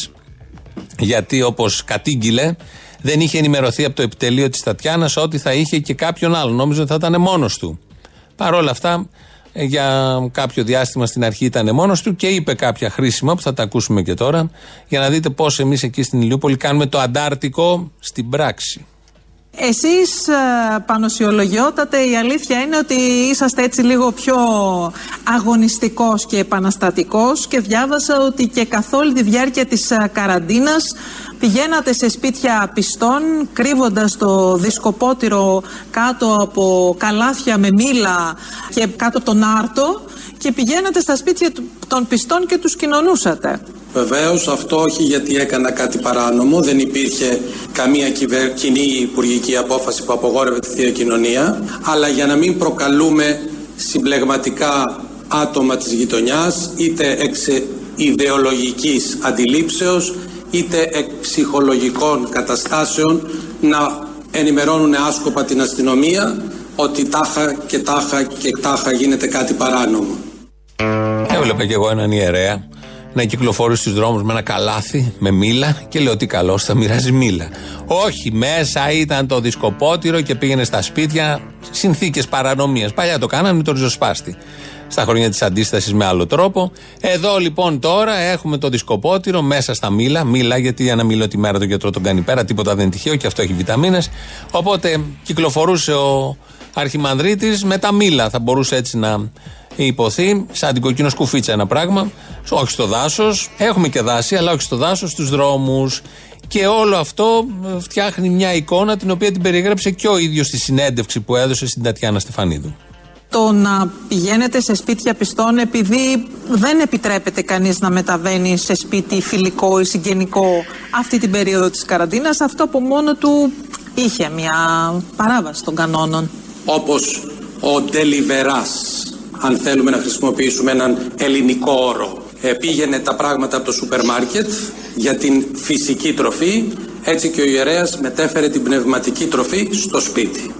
γιατί όπως κατήγγειλε, δεν είχε ενημερωθεί από το επιτελείο της Τατιάνας ότι θα είχε και κάποιον άλλο. Νόμιζε ότι θα ήταν μόνος του. Παρ' όλα αυτά, ε, για κάποιο διάστημα στην αρχή ήταν μόνος του και είπε κάποια χρήσιμα που θα τα ακούσουμε και τώρα για να δείτε πώς εμείς εκεί στην Ηλιούπολη κάνουμε το αντάρτικο στην πράξη. Εσείς ε, πανοσιολογιότατε η αλήθεια είναι ότι είσαστε έτσι λίγο πιο αγωνιστικός και επαναστατικός και διάβασα ότι και καθ' όλη τη διάρκεια της ε, καραντίνας πηγαίνατε σε σπίτια πιστών κρύβοντας το δισκοπότηρο κάτω από καλάθια με μήλα και κάτω από τον άρτο και πηγαίνατε στα σπίτια των πιστών και τους κοινωνούσατε. Βεβαίως, αυτό όχι γιατί έκανα κάτι παράνομο, δεν υπήρχε καμία κυβερ... κοινή υπουργική απόφαση που απογόρευε τη θεία κοινωνία, αλλά για να μην προκαλούμε συμπλεγματικά άτομα της γειτονιάς, είτε εξ ιδεολογικής αντιλήψεως, είτε εκ ψυχολογικών καταστάσεων, να ενημερώνουν άσκοπα την αστυνομία ότι τάχα και τάχα και τάχα γίνεται κάτι παράνομο. Έβλεπα κι εγώ έναν ιερέα να κυκλοφορεί στους δρόμους με ένα καλάθι, με μήλα και λέω τι καλό θα μοιράζει μήλα. Όχι, μέσα ήταν το δισκοπότηρο και πήγαινε στα σπίτια συνθήκες παρανομίας. Παλιά το κάνανε με το ριζοσπάστη. Στα χρόνια της αντίστασης με άλλο τρόπο. Εδώ λοιπόν τώρα έχουμε το δισκοπότηρο μέσα στα μήλα. Μήλα, γιατί ένα μήλο τη μέρα τον γιατρό τον κάνει πέρα, τίποτα δεν είναι τυχαίο και αυτό έχει βιταμίνες. Οπότε κυκλοφορούσε ο Αρχιμανδρίτης με τα μήλα. Θα μπορούσε έτσι να υποθεί, σαν την κοκκίνο σκουφίτσα ένα πράγμα, όχι στο δάσος. Έχουμε και δάση, αλλά όχι στο δάσος, στους δρόμους. Και όλο αυτό ε, φτιάχνει μια εικόνα την οποία την περιγράψε και ο ίδιος στη συνέντευξη που έδωσε στην Τατιάνα Στεφανίδου. Το να πηγαίνετε σε σπίτια πιστών επειδή δεν επιτρέπεται κανείς να μεταβαίνει σε σπίτι φιλικό ή συγγενικό αυτή την περίοδο της καραντίνας, αυτό από μόνο του είχε μια παράβαση των κανόνων. Όπως ο Ντελιβεράς αν θέλουμε να χρησιμοποιήσουμε έναν ελληνικό όρο. Ε, πήγαινε τα πράγματα από το σούπερ μάρκετ για την φυσική τροφή, έτσι και ο ιερέας μετέφερε την πνευματική τροφή στο σπίτι.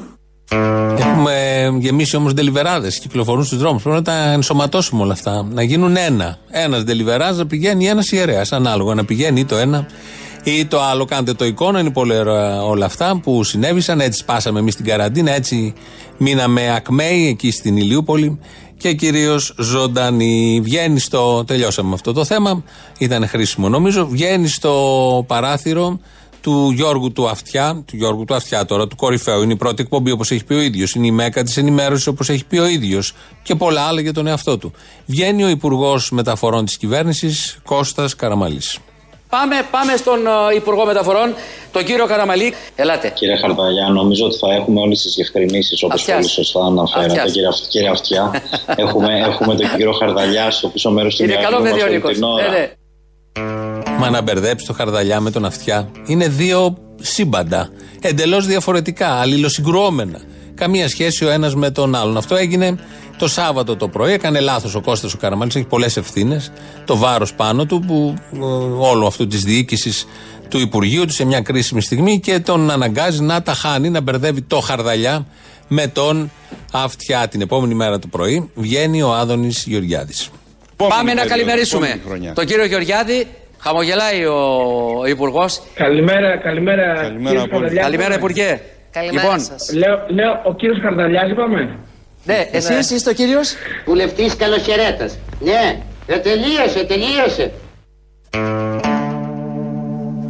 Έχουμε Έχουμε γεμίσει όμως ντελιβεράδες, κυκλοφορούν στους δρόμους. Πρέπει να τα ενσωματώσουμε όλα αυτά. Να γίνουν ένα. Ένας ντελιβεράζ να πηγαίνει ένας ιερέας. Ανάλογα να πηγαίνει ή το ένα ή το άλλο. Κάντε το εικόνα, είναι πολύ ωραία όλα αυτά που συνέβησαν. Έτσι σπάσαμε εμείς την καραντίνα, έτσι μείναμε ακμαίοι εκεί στην Ηλιούπολη και κυρίως ζωντανή. Βγαίνει στο. Τελειώσαμε με αυτό το θέμα. Ήταν χρήσιμο νομίζω. Βγαίνει στο παράθυρο του Γιώργου του Αυτιά, του Γιώργου του Αυτιά τώρα, του κορυφαίου. Είναι η πρώτη εκπομπή όπως έχει πει ο ίδιος. Είναι η μέκα της ενημέρωσης όπως έχει πει ο ίδιος. Και πολλά άλλα για τον εαυτό του. Βγαίνει ο Υπουργός Μεταφορών της κυβέρνησης, Κώστας Καραμαλής. Πάμε, πάμε στον ε, Υπουργό Μεταφορών, τον κύριο Καραμαλή. Ελάτε. Κύριε Χαρδαλιά, νομίζω ότι θα έχουμε όλες τις διευκρινήσεις όπως Αυτιάς. πολύ σωστά αναφέρατε, Αυτιάς. κύριε, Αυ- κύριε Αυτιά. έχουμε, έχουμε τον κύριο Χαρδαλιά στο πίσω μέρος του Είναι καλό μυαλού παιδί Μα να μπερδέψει το χαρδαλιά με τον αυτιά. Είναι δύο σύμπαντα. Εντελώς διαφορετικά, αλληλοσυγκρουόμενα. Καμία σχέση ο ένας με τον άλλον. Αυτό έγινε το Σάββατο το πρωί. Έκανε λάθος ο Κώστας ο Καραμαλή. Έχει πολλές ευθύνες. Το βάρος πάνω του, που ε, όλο αυτού της διοίκησης του Υπουργείου του σε μια κρίσιμη στιγμή και τον αναγκάζει να τα χάνει, να μπερδεύει το χαρδαλιά με τον αυτιά. Την επόμενη μέρα το πρωί βγαίνει ο Άδωνης Γεωργιάδης. Πάμε να καλημερίσουμε τον κύριο Γεωργιάδη. Χαμογελάει ο, ο Υπουργός. Καλημέρα, καλημέρα. κύριε Χαρδαλιάς. Καλημέρα, Υπουργέ. Καλημέρα λοιπόν, σας. Λέω, λέω, ο κύριος Χαρδαλιάς είπαμε. Ναι, εσείς είστε ο κύριος; Βουλευτής καλοχαιρέτας. Ναι, ε, τελείωσε, τελείωσε.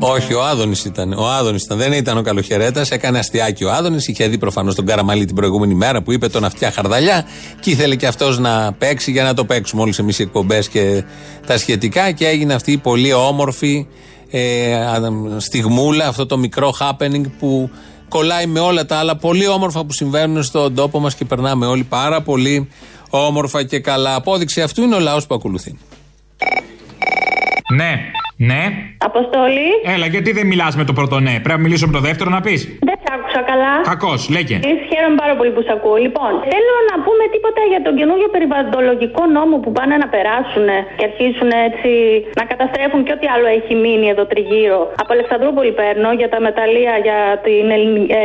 Όχι, ο Άδωνης ήταν. Ο Άδωνης ήταν. Δεν ήταν ο καλοχαιρέτας. Έκανε αστιάκι ο Άδωνης. Είχε δει προφανώς τον Καραμαλή την προηγούμενη μέρα που είπε τον αυτιά χαρδαλιά. Και ήθελε και αυτός να παίξει για να το παίξουμε όλες εμείς οι εκπομπές και τα σχετικά. Και έγινε αυτή η πολύ όμορφη ε, α, στιγμούλα, αυτό το μικρό happening που κολλάει με όλα τα άλλα πολύ όμορφα που συμβαίνουν στον τόπο μας και περνάμε όλοι πάρα πολύ όμορφα και καλά. Απόδειξη αυτού είναι ο λαός που ακολουθεί. Ναι, ναι. Αποστολή. Έλα, γιατί δεν μιλάς με το πρώτο ναι; Πρέπει να μιλήσω με το δεύτερο να πεις. Δεν σ' άκουσα καλά. Κακός, λέγε. Ε, Χαίρομαι πάρα πολύ που σ' ακούω. Λοιπόν, θέλω να πούμε τίποτα για τον καινούριο περιβαλλοντολογικό νόμο που πάνε να περάσουν και αρχίσουν έτσι να καταστρέφουν και ό,τι άλλο έχει μείνει εδώ τριγύρω. Από Αλεξανδρούπολη παίρνω για τα μεταλλεία, για την Ελλην- ε,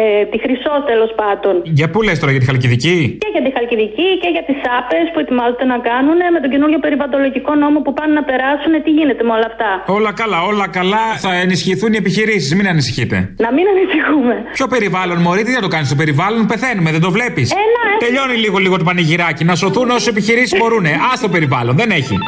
ε, ε, τη Χρυσό τέλος πάντων. Για πού λες τώρα, για τη Χαλκιδική; Και για τη Χαλκιδική και για τις άπες που ετοιμάζονται να κάνουν με τον καινούριο περιβαλλοντολογικό νόμο που πάνε να περάσουν. Τι γίνεται με όλα αυτά; Όλα καλά, όλα καλά. Θα ενισχυθούν οι επιχειρήσεις, μην ανησυχείτε. Να μην ανησυχούμε. Ποιο περιβάλλον, Μωρή, τι να το κάνεις στο περιβάλλον, πεθαίνουμε, δεν το βλέπεις; Ένα, ε. Τελειώνει λίγο λίγο το πανηγυράκι. Να σωθούν όσες επιχειρήσεις μπορούν. Α το περιβάλλον, δεν έχει.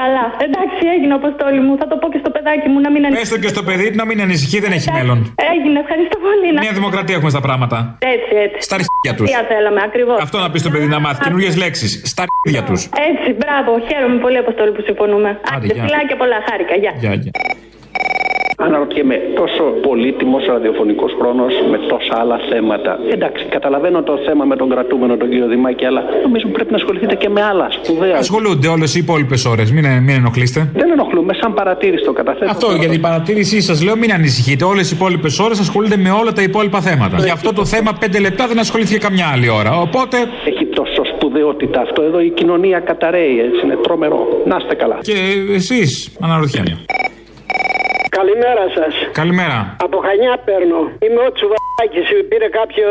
Καλά. Εντάξει, έγινε αποστόλη μου. Θα το πω και στο παιδάκι μου να μην ανησυχεί. Έστω και στο παιδί του να μην ανησυχεί, δεν έχει μέλλον. Έγινε, ευχαριστώ πολύ. Να... Μια δημοκρατία έχουμε στα πράγματα. Έτσι, έτσι. Στα αρχίδια τους. Τι θέλαμε, ακριβώς. Αυτό να πεις στο παιδί να μάθει καινούριε λέξεις. Στα αρχίδια τους. Έτσι, μπράβο. Χαίρομαι πολύ, Αποστόλη, που συμφωνούμε. Άντε, γεια. φιλάκια πολλά, χάρηκα. Γεια. Γεια, γεια. Αναρωτιέμαι, τόσο πολύτιμος ραδιοφωνικός χρόνος με τόσα άλλα θέματα. Εντάξει, καταλαβαίνω το θέμα με τον κρατούμενο τον κύριο Δημάκη, αλλά νομίζω πρέπει να ασχοληθείτε και με άλλα σπουδαία. Ασχολούνται όλες οι υπόλοιπες ώρες. Μην, μην ενοχλείστε. Δεν ενοχλούμε, σαν παρατήρηση το καταθέτω. Αυτό για την παρατήρησή σας λέω, μην ανησυχείτε. Όλες οι υπόλοιπες ώρες ασχολούνται με όλα τα υπόλοιπα θέματα. Γι' αυτό το θέμα πέντε λεπτά δεν ασχολήθηκε καμιά άλλη ώρα. Οπότε. Έχει τόσο σπουδαιότητα αυτό εδώ, η κοινωνία καταραίει, έτσι είναι τρομερό. Να είστε καλά. Και εσείς, αναρωτιέμαι. Καλημέρα σας. Καλημέρα. Από Χανιά παίρνω. Είμαι ο Τσουβάκη. Πήρε κάποιο,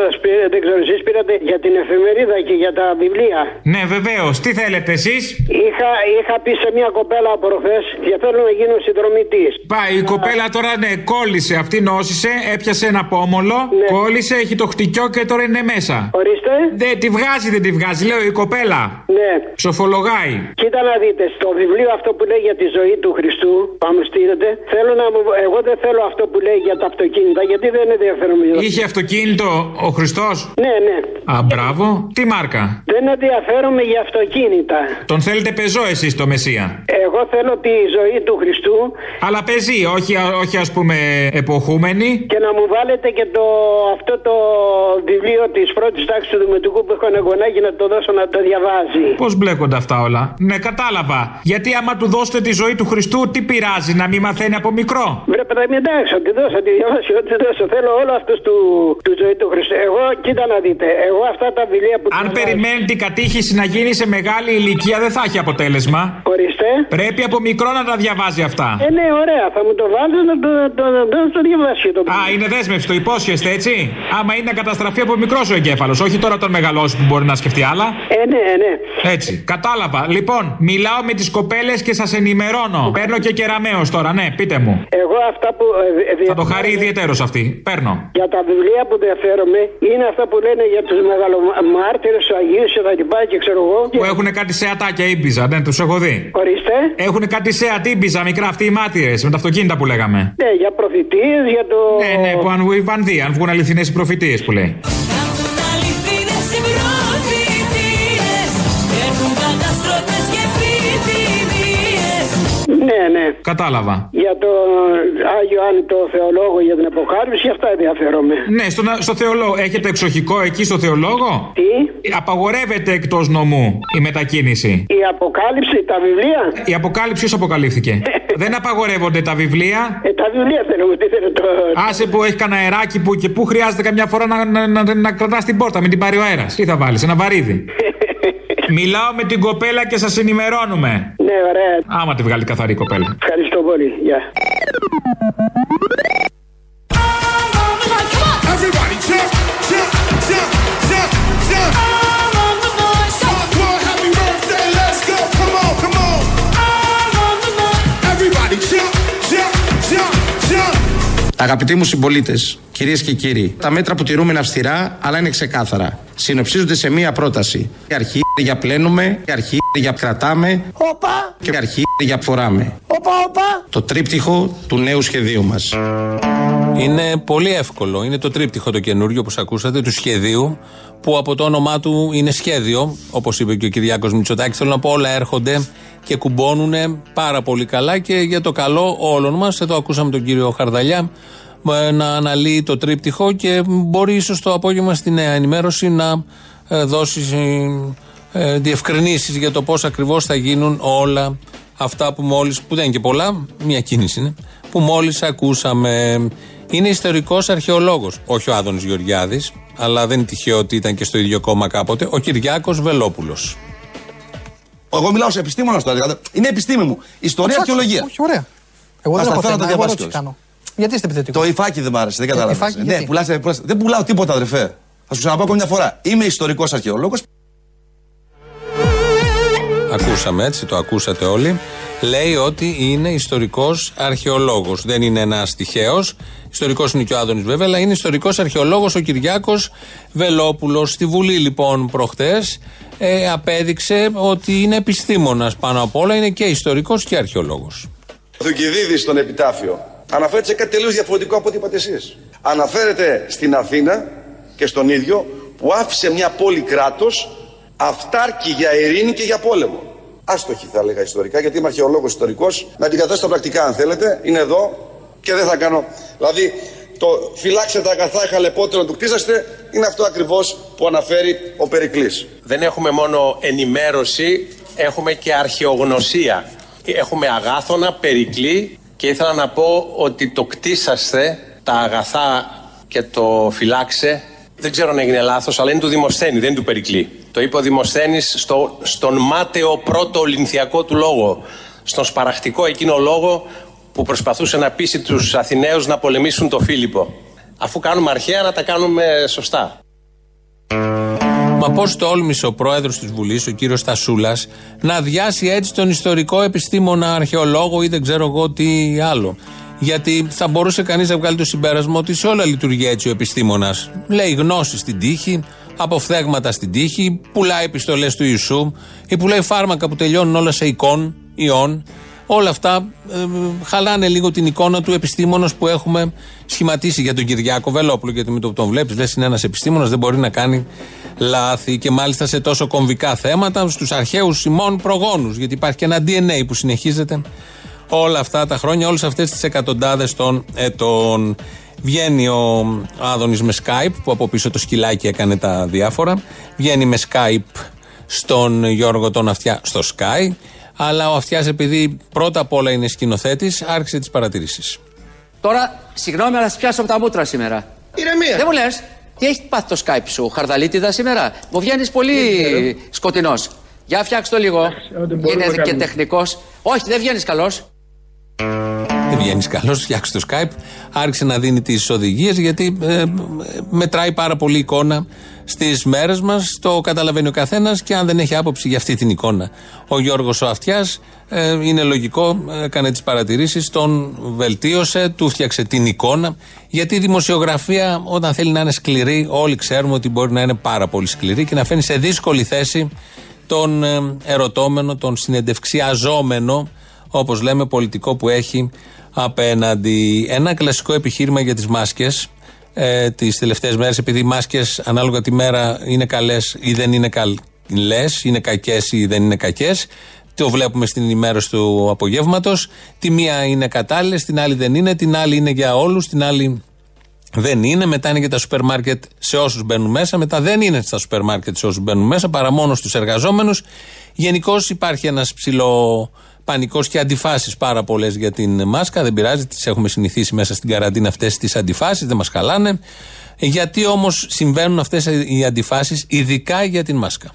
δεν ξέρω, εσείς πήρατε για την εφημερίδα και για τα βιβλία; Ναι, βεβαίως. Τι θέλετε εσείς; Είχα, είχα πει σε μια κοπέλα από προχθές και θέλω να γίνω συνδρομητής. Πάει η κοπέλα τώρα, ναι, κόλλησε. Αυτή νόσησε, έπιασε ένα πόμολο, κόλλησε, έχει το χτυκιό και τώρα είναι μέσα. Ορίστε. Δεν τη βγάζει, δεν τη βγάζει. Λέω η κοπέλα. Ναι. Ψοφολογάει. Κοίτα να δείτε, στο βιβλίο αυτό που λέει για τη ζωή του Χριστού, πάμε στείλετε, θέλω να μου. Εγώ δεν θέλω αυτό που λέει για τα αυτοκίνητα, γιατί δεν ενδιαφέρομαι για Είχε αυτοκίνητο ο Χριστός; Ναι, ναι. Α, μπράβο. Τι μάρκα; Δεν ενδιαφέρομαι για αυτοκίνητα. Τον θέλετε πεζό εσείς το Μεσία. Εγώ θέλω τη ζωή του Χριστού Αλλά πεζή, όχι, όχι ας πούμε εποχούμενη. και να μου βάλετε και το, αυτό το βιβλίο της πρώτης τάξης του Δημοτικού που έχω γονάκι να το δώσω να το διαβάζει. Πώς μπλέκονται αυτά όλα; Ναι, κατάλαβα. Γιατί άμα του δώσετε τη ζωή του Χριστού, τι πειράζει να μην μαθαίνει από μικρό. Βρε παιδάκι, εντάξει, ότι δώσω, τη διαβάσει, ό,τι δώσω. Θέλω όλο αυτό του του ζωή του Χριστού. Εγώ, κοίτα να δείτε, εγώ αυτά τα βιβλία που. Αν διαβάζω- περιμένει την κατήχηση να γίνει σε μεγάλη ηλικία, δεν θα έχει αποτέλεσμα. Ορίστε. Πρέπει από μικρό να τα διαβάζει αυτά. Ε, ναι, ωραία, θα μου το βάλεις να το, το, το, το, το διαβάσει το Α, είναι δέσμευση, το υπόσχεστε, έτσι; Άμα είναι να καταστραφεί από μικρός ο εγκέφαλος, όχι τώρα τον μεγαλώσει που μπορεί να σκεφτεί άλλα. Ε, ναι, ναι. Έτσι, κατάλαβα. Λοιπόν, μιλάω με τις κοπέλες και σας ενημερώνω. Παίρνω και κεραμαίο τώρα, ναι, πείτε μου. Εγώ αυτά που. ε, δι- Θα το χαρεί ιδιαίτερος αυτή. Παίρνω. Για τα βιβλία που ενδιαφέρομαι είναι αυτά που λένε για τους μεγαλομάρτυρες, τους Αγίους και τα λοιπά και ξέρω εγώ. Που έχουν κάτι σε ατάκια ήμπιζα, ναι, τους έχω δει. Ορίστε. Έχουν κάτι σε ατύμπιζα, μικρά αυτοί οι μάρτυρες με τα αυτοκίνητα που λέγαμε. Ναι, για προφητείες, για το. Ναι, ναι, που αν, αν δει, αν βγουν αληθινές οι προφητείες που λέει. Ναι, ναι. Κατάλαβα. Για το Άγιο Άννη το Θεολόγο για την Αποκάλυψη, αυτά ενδιαφέρομαι. Ναι, στο, στο θεολόγο. Έχετε εξοχικό εκεί στο θεολόγο; Τι; Απαγορεύεται εκτός νομού η μετακίνηση. Η Αποκάλυψη, τα βιβλία; Η αποκάλυψη ποιο αποκαλύφθηκε. Δεν απαγορεύονται τα βιβλία; Ε, τα βιβλία θέλουμε, τι θέλετε το. Άσε που έχει κανένα αεράκι που και πού χρειάζεται καμιά φορά να, να, να, να κρατάς την πόρτα, μην την πάρει ο αέρας. Τι θα βάλεις, ένα βαρύδι; Μιλάω με την κοπέλα και σας ενημερώνουμε. Ναι, ωραία. Άμα τη βγάλει καθαρή η κοπέλα. Ευχαριστώ πολύ. Γεια. Αγαπητοί μου συμπολίτες, κυρίες και κύριοι, τα μέτρα που τηρούμε είναι αυστηρά, αλλά είναι ξεκάθαρα. Συνοψίζονται σε μία πρόταση. Η αρχή για πλένουμε, η αρχή για κρατάμε Όπα, και η αρχή για φοράμε. όπα, όπα. Το τρίπτυχο του νέου σχεδίου μας. Είναι πολύ εύκολο. Είναι το τρίπτυχο το καινούριο που ακούσατε του σχεδίου, που από το όνομά του είναι σχέδιο, όπως είπε και ο Κυριάκος Μητσοτάκης. Θέλω να πω, όλα έρχονται και κουμπώνουν πάρα πολύ καλά και για το καλό όλων μας. Εδώ ακούσαμε τον κύριο Χαρδαλιά ε, να αναλύει το τρίπτυχο και μπορεί ίσως το απόγευμα στη νέα ενημέρωση να ε, δώσει ε, διευκρινήσεις για το πώς ακριβώς θα γίνουν όλα αυτά που μόλις, που δεν είναι και πολλά, μια κίνηση είναι, που μόλις ακούσαμε. Είναι ιστορικός αρχαιολόγος, όχι ο Άδωνης Γεωργιάδης, αλλά δεν είναι τυχαίο ότι ήταν και στο ίδιο κόμμα κάποτε, ο Κυριάκος Βελόπουλος. Εγώ μιλάω σε επιστήμονα τώρα. Είναι επιστήμη μου. Ιστορία, Εντάξει, αρχαιολογία. Όχι, ωραία. Εγώ Ας δεν τα έχω θέλω να θέμα. τα Εγώ διαβάσεις ερώτηση κιόλας. κάνω. Γιατί είστε επιθετικό. Το υφάκι δεν μ' άρεσε, δεν Ε, κατάλαβα. υφάκι, Ναι, γιατί; πουλάς, πουλάς- δεν πουλάω τίποτα, αδερφέ. Θα σου ξαναπώ ακόμη μια φορά. Είμαι ιστορικός αρχαιολόγος. Ακούσαμε έτσι, το ακούσατε όλοι. Λέει ότι είναι ιστορικός αρχαιολόγος. Δεν είναι ένας τυχαίος. Ιστορικός είναι και ο Άδωνης βέβαια, αλλά είναι ιστορικός αρχαιολόγος ο Κυριάκος Βελόπουλος. Στη Βουλή λοιπόν προχτές ε, απέδειξε ότι είναι επιστήμονας πάνω απ' όλα. Είναι και ιστορικός και αρχαιολόγος. Ο Θουκυδίδης στον επιτάφιο αναφέρεται σε κάτι τελείως διαφορετικό από ό,τι είπατε εσείς. Αναφέρεται στην Αθήνα και στον ίδιο που άφησε μια πόλη κράτος αυτάρκη για ειρήνη και για πόλεμο. Άστοχη θα έλεγα ιστορικά γιατί είμαι αρχαιολόγος ιστορικός. Να την καταθέσω στα πρακτικά αν θέλετε. Είναι εδώ και δεν θα κάνω. Δηλαδή το φυλάξτε τα αγαθά χαλεπότερο του κτίσαστε είναι αυτό ακριβώς που αναφέρει ο Περικλής. Δεν έχουμε μόνο ενημέρωση, έχουμε και αρχαιογνωσία. Έχουμε αγάθωνα, περικλή και ήθελα να πω ότι το κτίσαστε, τα αγαθά και το φυλάξε, δεν ξέρω αν έγινε λάθος, αλλά είναι του Δημοσθένη, δεν είναι του Περικλή. Το είπε ο Δημοσθένης στο, στον μάταιο πρώτο ολυνθιακό του λόγο, στον σπαραχτικό εκείνο λόγο που προσπαθούσε να πείσει τους Αθηναίους να πολεμήσουν τον Φίλιππο. Αφού κάνουμε αρχαία να τα κάνουμε σωστά. Μα πώς τόλμησε ο πρόεδρος της Βουλής, ο κύριος Τασούλα, να αδειάσει έτσι τον ιστορικό επιστήμονα, αρχαιολόγο ή δεν ξέρω εγώ τι άλλο. Γιατί θα μπορούσε κανείς να βγάλει το συμπέρασμα ότι σε όλα λειτουργεί έτσι ο επιστήμονας. Λέει γνώση στην τύχη, αποφθέγματα στην τύχη, πουλάει επιστολές του Ιησού ή πουλάει φάρμακα που τελειώνουν όλα σε εικόν, ιών. Όλα αυτά ε, χαλάνε λίγο την εικόνα του επιστήμονα που έχουμε σχηματίσει για τον Κυριάκο Βελόπουλο. Γιατί με το που τον βλέπεις, λες είναι ένας επιστήμονας, δεν μπορεί να κάνει λάθη. Και μάλιστα σε τόσο κομβικά θέματα, στους αρχαίους ημών προγόνους. Γιατί υπάρχει και ένα DNA που συνεχίζεται όλα αυτά τα χρόνια, όλες αυτές τις εκατοντάδες των ετών. Βγαίνει ο Άδωνης με Skype, που από πίσω το σκυλάκι έκανε τα διάφορα. Βγαίνει με Skype στον Γιώργο τον Αυτιά στο Sky. Αλλά ο Αυτιάς, επειδή πρώτα απ' όλα είναι σκηνοθέτης, άρχισε τις παρατηρήσεις. Τώρα, συγγνώμη, αλλά σα πιάσω από τα μούτρα σήμερα. Ηρεμία. Δεν μου λες; Τι έχεις πάθει το Skype σου, Χαρδαλίτιδα σήμερα; Μου βγαίνεις πολύ σκοτεινός. Για φτιάξ το λίγο. μπορούμε Είναι και κάνουμε. τεχνικός. Όχι, δεν βγαίνεις καλός. Δεν βγαίνεις καλό, φτιάξεις το Skype. Άρχισε να δίνει τις οδηγίες γιατί ε, ε, μετράει πάρα πολύ εικόνα στις μέρες μας. Το καταλαβαίνει ο καθένας και αν δεν έχει άποψη για αυτή την εικόνα. Ο Γιώργος ο Αυτιάς ε, είναι λογικό, έκανε τις παρατηρήσεις, τον βελτίωσε, του φτιάξε την εικόνα. Γιατί η δημοσιογραφία, όταν θέλει να είναι σκληρή, όλοι ξέρουμε ότι μπορεί να είναι πάρα πολύ σκληρή και να φαίνει σε δύσκολη θέση τον ε, ερωτώμενο, τον συνεντευξιαζόμενο, όπως λέμε, πολιτικό που έχει απέναντι. Ένα κλασικό επιχείρημα για τις μάσκες ε, τις τελευταίες μέρες, επειδή οι μάσκες ανάλογα τη μέρα είναι καλές ή δεν είναι καλές, είναι κακές ή δεν είναι κακές, το βλέπουμε στην ενημέρωση του απογεύματος. Τη μία είναι κατάλληλες, την άλλη δεν είναι, την άλλη είναι για όλους, την άλλη δεν είναι. Μετά είναι για τα σούπερ μάρκετ σε όσους μπαίνουν μέσα. Μετά δεν είναι στα σούπερ μάρκετ σε όσους μπαίνουν μέσα, παρά μόνο στους εργαζόμενους. Γενικώς υπάρχει ένας ψηλό πανικός και αντιφάσεις πάρα πολλές για την μάσκα. Δεν πειράζει, τις έχουμε συνηθίσει μέσα στην καραντίνα αυτές τις αντιφάσεις, δεν μας χαλάνε. Γιατί όμως συμβαίνουν αυτές οι αντιφάσεις, ειδικά για την μάσκα.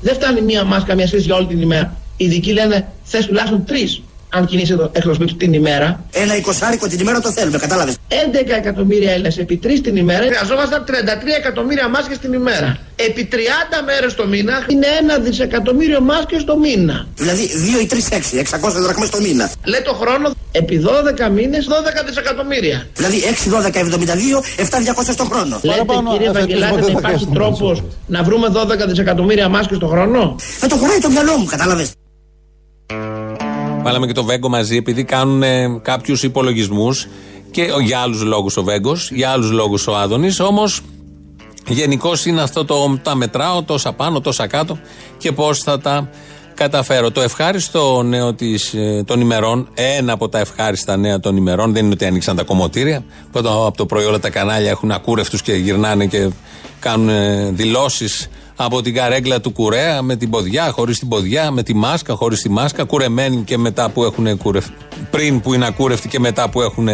Δεν φτάνει μία μάσκα, μία σχέση για όλη την ημέρα. Οι ειδικοί λένε θες τουλάχιστον τρεις αν κινείσαι το εκτό σπίτι την ημέρα. Ένα εικοσάρικο την ημέρα το θέλουμε, κατάλαβες. 11 εκατομμύρια Έλληνες επί τρεις την ημέρα. Χρειαζόμασταν 33 εκατομμύρια μάσκες την ημέρα. Επί 30 μέρες το μήνα είναι ένα δισεκατομμύριο μάσκες το μήνα. Δηλαδή 2 ή 3 6, 600 δραχμές το μήνα. Λέει το χρόνο επί 12 μήνες 12 δισεκατομμύρια. Δηλαδή 6, 12, 72, 7, 200 το χρόνο. Λέτε κύριε Βαγγελάτη να υπάρχει τρόπος να βρούμε 12 δισεκατομμύρια μάσκες το χρόνο; Δεν το χωράει το μυαλό μου, κατάλαβες. Βάλαμε και το Βέγκο μαζί επειδή κάνουν κάποιους υπολογισμούς και ο- για άλλους λόγους ο Βέγκος, για άλλους λόγους ο Άδωνης. Όμως γενικώς είναι αυτό το τα μετράω, τόσα πάνω, τόσα κάτω και πώς θα τα καταφέρω. Το ευχάριστο νέο της, ε, των ημερών, ένα από τα ευχάριστα νέα των ημερών, δεν είναι ότι άνοιξαν τα κομμωτήρια. που το- Από το πρωί όλα τα κανάλια έχουν ακούρευτους και γυρνάνε και κάνουν δηλώσεις από την καρέγκλα του κουρέα με την ποδιά, χωρίς την ποδιά, με τη μάσκα, χωρίς τη μάσκα, κουρεμένοι και μετά που έχουν κουρευτεί. Πριν που είναι ακούρευτοι και μετά που έχουν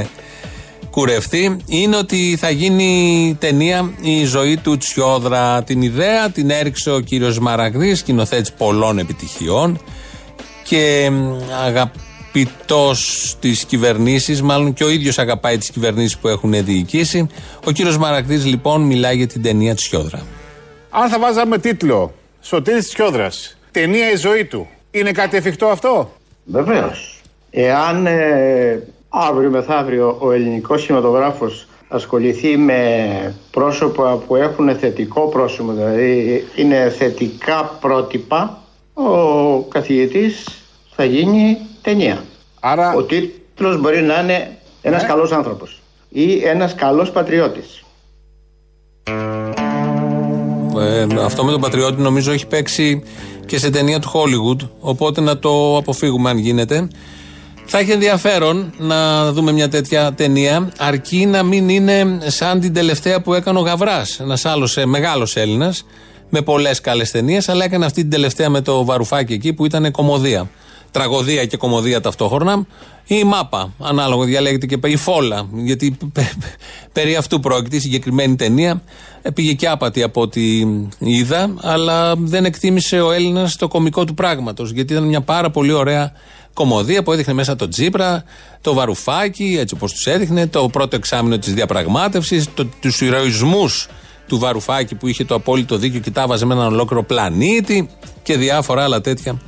κουρευτεί. Είναι ότι θα γίνει ταινία η ζωή του Τσιόδρα. Την ιδέα την έριξε ο κύριος Μαραγδί, σκηνοθέτης πολλών επιτυχιών και αγαπητός της κυβερνήσει, μάλλον και ο ίδιος αγαπάει τις κυβερνήσεις που έχουν διοικήσει. Ο κύριος Μαραγδί λοιπόν μιλάει για την ταινία Τσιόδρα. Αν θα βάζαμε τίτλο Σωτήρης Τσιόδρας, ταινία η ζωή του, είναι κάτι εφικτό αυτό; Βεβαίως. Εάν ε, αύριο μεθαύριο ο ελληνικός κινηματογράφος ασχοληθεί με πρόσωπα που έχουν θετικό πρόσωπο, δηλαδή είναι θετικά πρότυπα, ο καθηγητής θα γίνει ταινία. Άρα... Ο τίτλος μπορεί να είναι ένας Ναι. καλός άνθρωπος ή ένας καλός πατριώτης. Ε, αυτό με τον Πατριώτη νομίζω έχει παίξει και σε ταινία του Hollywood. Οπότε να το αποφύγουμε αν γίνεται. Θα έχει ενδιαφέρον να δούμε μια τέτοια ταινία, αρκεί να μην είναι σαν την τελευταία που έκανε ο Γαβράς. Ένας άλλος μεγάλος Έλληνας, με πολλές καλές ταινίες, αλλά έκανε αυτή την τελευταία με το βαρουφάκι εκεί που ήταν κομμωδία. Τραγωδία και κομμωδία ταυτόχρονα. Ή η μάπα, ανάλογα διαλέγεται και η φόλα. Γιατί περί αυτού πρόκειται η συγκεκριμένη ταινία. Ε, Πήγε και άπατη από ό,τι είδα, αλλά δεν εκτίμησε ο Έλληνας το κομικό του πράγματος. Γιατί ήταν μια πάρα πολύ ωραία κομμωδία που έδειχνε μέσα το Τζίπρα, το Βαρουφάκι, έτσι όπως τους έδειχνε, το πρώτο εξάμεινο της διαπραγμάτευσης, τους ηρωισμούς του Βαρουφάκη που είχε το απόλυτο δίκιο και τα βάζε με έναν ολόκληρο πλανήτη και διάφορα άλλα τέτοια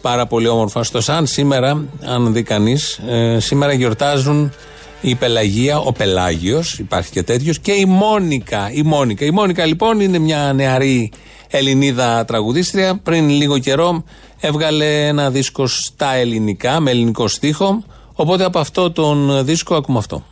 πάρα πολύ όμορφα. Στο Σαν σήμερα, αν δει κανείς, σήμερα γιορτάζουν η Πελαγία, ο Πελάγιος, υπάρχει και τέτοιος, και η Μόνικα. Η Μόνικα, η Μόνικα λοιπόν είναι μια νεαρή Ελληνίδα τραγουδίστρια. Πριν λίγο καιρό έβγαλε ένα δίσκο στα ελληνικά, με ελληνικό στίχο. Οπότε από αυτό τον δίσκο ακούμε αυτό.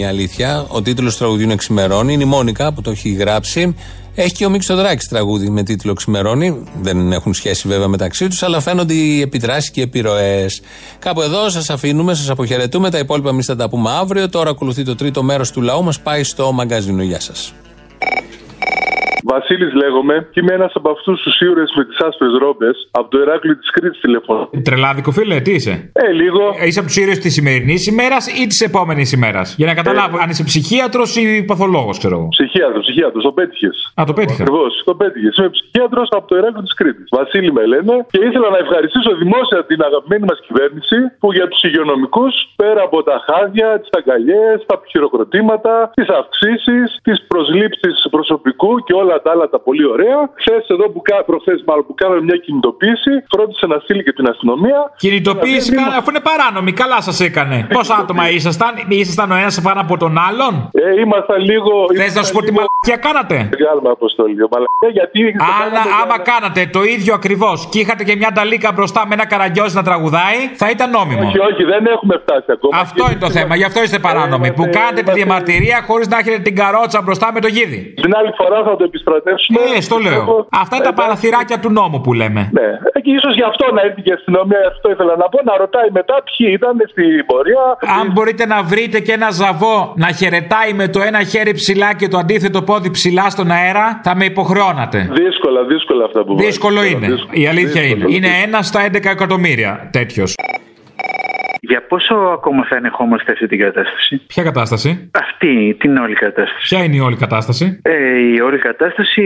Είναι η αλήθεια. Ο τίτλος του τραγουδιού είναι Ξημερώνει. Είναι η Μόνικα που το έχει γράψει. Έχει και ο Μίκη Θοδωράκη τραγούδι με τίτλο Ξημερώνει. Δεν έχουν σχέση βέβαια μεταξύ τους, αλλά φαίνονται οι επιδράσει και οι επιρροές. Κάπου εδώ σας αφήνουμε, σας αποχαιρετούμε. Τα υπόλοιπα εμείς θα τα πούμε αύριο. Τώρα ακολουθεί το τρίτο μέρος του λαού. Μας πάει στο μαγκαζίνο. Γεια σας. Βασίλης λέγομαι και είμαι ένας από αυτούς τους ήρωε με τις άσπρες ρόμπες από το Εράκλειο της Κρήτης τηλεφωνώ. Τρελάδικο, φίλε, τι είσαι; Ε, λίγο. Είσαι από τους ήρωε της σημερινής ημέρας ή της επόμενης ημέρας; Για να καταλάβω αν είσαι ψυχίατρος ή παθολόγος, ξέρω εγώ. Ψυχίατρος, ψυχίατρος, το πέτυχες. Α, το πέτυχα. Ακριβώς, το πέτυχες. Είμαι ψυχίατρος από το Εράκλειο της Κρήτης. Βασίλη με λένε και ήθελα να ευχαριστήσω δημόσια την αγαπημένη μας κυβέρνηση που για τους υγειονομικούς πέρα από τα χάδια, τις αγκαλιές, τα χειροκροτήματα, τις αυξήσεις, τις προσλήψεις προσωπικού και όλα τα άλλα τα πολύ ωραία. Χθες εδώ που κα... προχθές, μάλλον που κάναμε μια κινητοποίηση, φρόντισε να στείλει και την αστυνομία. Κινητοποίηση κάνα, αφού είναι παράνομη. Καλά σας έκανε. Πόσα άτομα ήσασταν, ήσασταν ο ένας πάνω από τον άλλον; Ε, ήμασταν λίγο. Θες να σου πω τι μαλακία κάνατε; Μεγάλο αποστολή. Μαλακία γιατί. Αλλά άμα κάνατε το ίδιο ακριβώς και είχατε και μια ταλίκα μπροστά με ένα καραγκιόζι να τραγουδάει, θα ήταν νόμιμο. Όχι, όχι, δεν έχουμε φτάσει ακόμα. Αυτό είναι το θέμα, γι' αυτό είστε παράνομοι. Που κάνετε τη διαμαρτυρία χωρίς να έχετε την καρότσα μπροστά με το γίδι. Την άλλη φορά θα το επιστρατεύσουμε. Ε, στο λέω. Αυτά είναι τα παραθυράκια του νόμου που λέμε. Ναι, Ε, και ίσως γι' αυτό να έρθει και η αστυνομία, αυτό ήθελα να πω, να ρωτάει μετά ποιοι ήταν στην πορεία. Αν μπορείτε να βρείτε και ένα ζαβό να χαιρετάει με το ένα χέρι ψηλά και το αντίθετο πόδι ψηλά στον αέρα, θα με υποχρεώνατε. Δύσκολα, δύσκολα αυτά που Δύσκολο βάζεις. είναι. Δύσκολο. Η αλήθεια Δύσκολο, είναι. Είναι δύσκολο. ένα στα 11 εκατομμύρια τέτοιος. Για πόσο ακόμα θα ενεχόμαστε αυτή την κατάσταση; Ποια κατάσταση; Αυτή την όλη κατάσταση. Ποια είναι η όλη κατάσταση; Ε, η όλη κατάσταση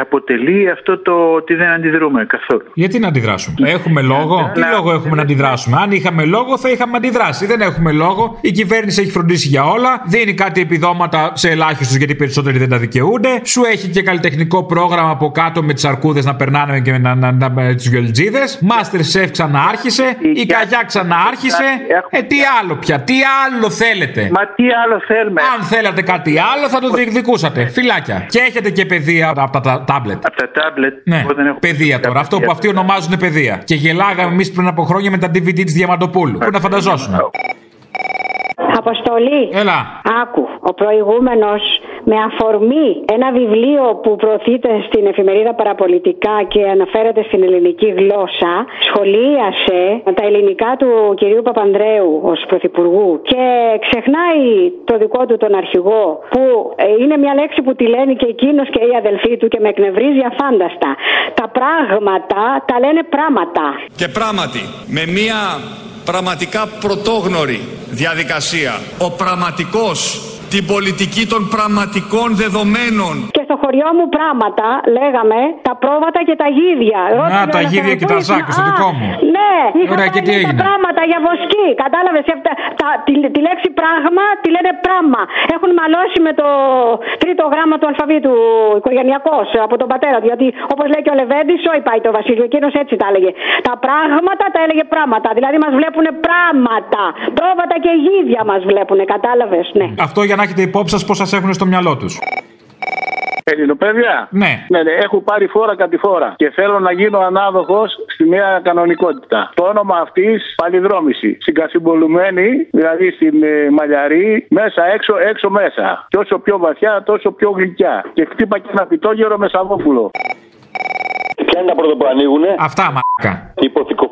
αποτελεί αυτό το ότι δεν αντιδρούμε καθόλου. Γιατί να αντιδράσουμε; Έχουμε λόγο; Τι λόγο έχουμε να αντιδράσουμε; Αν είχαμε λόγο, θα είχαμε αντιδράσει. Δεν έχουμε λόγο. Η κυβέρνηση έχει φροντίσει για όλα. Δίνει κάτι επιδόματα σε ελάχιστους γιατί οι περισσότεροι δεν τα δικαιούνται. Σου έχει και καλλιτεχνικό πρόγραμμα από κάτω με τις αρκούδες να περνάνε και να, να, να, με του γελτζίδε. Μάστερ Σεφ ξανάρχισε. Η καγιά ξανάρχισε. Ε, τι άλλο πια. Τι άλλο θέλετε. Μα τι άλλο θέλουμε. Αν θέλατε κάτι άλλο, θα το διεκδικούσατε. Φυλάκια. Και έχετε και παιδεία από τα τα- τάμπλετ. Από τα τάμπλετ. Ναι, παιδεία τώρα. Αυτό που αυτοί ονομάζουν παιδεία. Και γελάγαμε εμείς πριν από χρόνια με τα DVD της Διαμαντοπούλου. Πού να φανταζόσουν. Αποστολή. Έλα. Άκου. Ο προηγούμενος με αφορμή ένα βιβλίο που προωθείται στην εφημερίδα Παραπολιτικά και αναφέρεται στην ελληνική γλώσσα, σχολίασε τα ελληνικά του κυρίου Παπανδρέου ως πρωθυπουργού και ξεχνάει το δικό του τον αρχηγό που ε, είναι μια λέξη που τη λένε και εκείνος και οι αδελφοί του και με εκνευρίζει αφάνταστα. Τα πράγματα τα λένε πράγματα. Και πράγματι, με μια πραγματικά πρωτόγνωρη διαδικασία, ο πραγματικός, την πολιτική των πραγματικών δεδομένων. Και στο χωριό μου πράγματα, λέγαμε, τα πρόβατα και τα γίδια. Ρώτησε τα ο γίδια και τα Ελευθεροπούλης, ζάκια, στο «Α, δικό μου». Ναι, είχα Ωραία, και τι κάνει έγινε; τα πράγματα για βοσκή. Κατάλαβες τη, τη λέξη πράγμα τη λένε πράγμα. Έχουν μαλώσει με το τρίτο γράμμα του αλφαβήτου οικογενειακός από τον πατέρα του. Γιατί όπως λέει και ο Λεβέντης, όχι πάει το Βασίλειο, εκείνος έτσι τα έλεγε. Τα πράγματα τα έλεγε πράγματα. Δηλαδή μας βλέπουν πράγματα. Πρόβατα και γίδια μας βλέπουν, κατάλαβες, ναι. Αυτό για να έχετε υπόψη σας πώς σας έχουν στο μυαλό τους. Ελληνοπαίδια. Ναι. ναι, ναι. Έχω πάρει φόρα κατηφόρα και θέλω να γίνω ανάδοχος στη νέα κανονικότητα. Το όνομα αυτής παλιδρόμηση. Συγκασυμπολουμένη, δηλαδή στην ε, μαλλιαρή, μέσα έξω, έξω μέσα. Και όσο πιο βαθιά, τόσο πιο γλυκιά. Και χτύπα και ένα πιτόγερο με σαβόφουλο. Ποια είναι τα πρώτα που ανοίγουνε; Αυτά μάκα.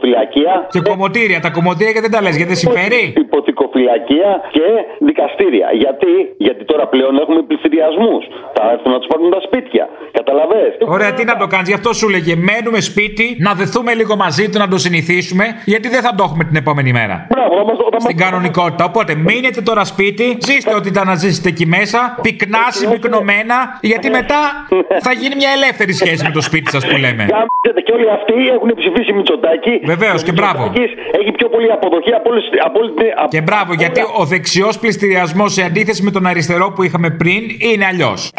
Υποθηκοφυλακία. Και κομμωτήρια. Τα κομμωτήρια γιατί δεν τα λες, γιατί δεν συμφέρει; Υποθηκοφυλακία και δικαστήρια. Γιατί, Γιατί τώρα πλέον έχουμε πληστηριασμού. Θα έρθουν να τους πάρουν τα σπίτια. Καταλαβέ. Ωραία, τι να το κάνεις. Γι' αυτό σου λέγε μένουμε σπίτι, να δεθούμε λίγο μαζί του, να το συνηθίσουμε, γιατί δεν θα το έχουμε την επόμενη μέρα. Στην κανονικότητα. Οπότε μείνετε τώρα σπίτι, ζήστε ό,τι ήταν να ζήσετε εκεί μέσα, πυκνά, συμπυκνωμένα, γιατί μετά θα γίνει μια ελεύθερη σχέση με το σπίτι σας που λέμε. Γάμιζετε και όλοι αυτοί έχουν ψηφίσει Μητσοτάκη βεβαίως και μπράβο. Έχει πιο πολύ αποδοχή από. Και μπράβο, γιατί ο δεξιός πληστηριασμός σε αντίθεση με τον αριστερό που είχαμε πριν είναι αλλιώς.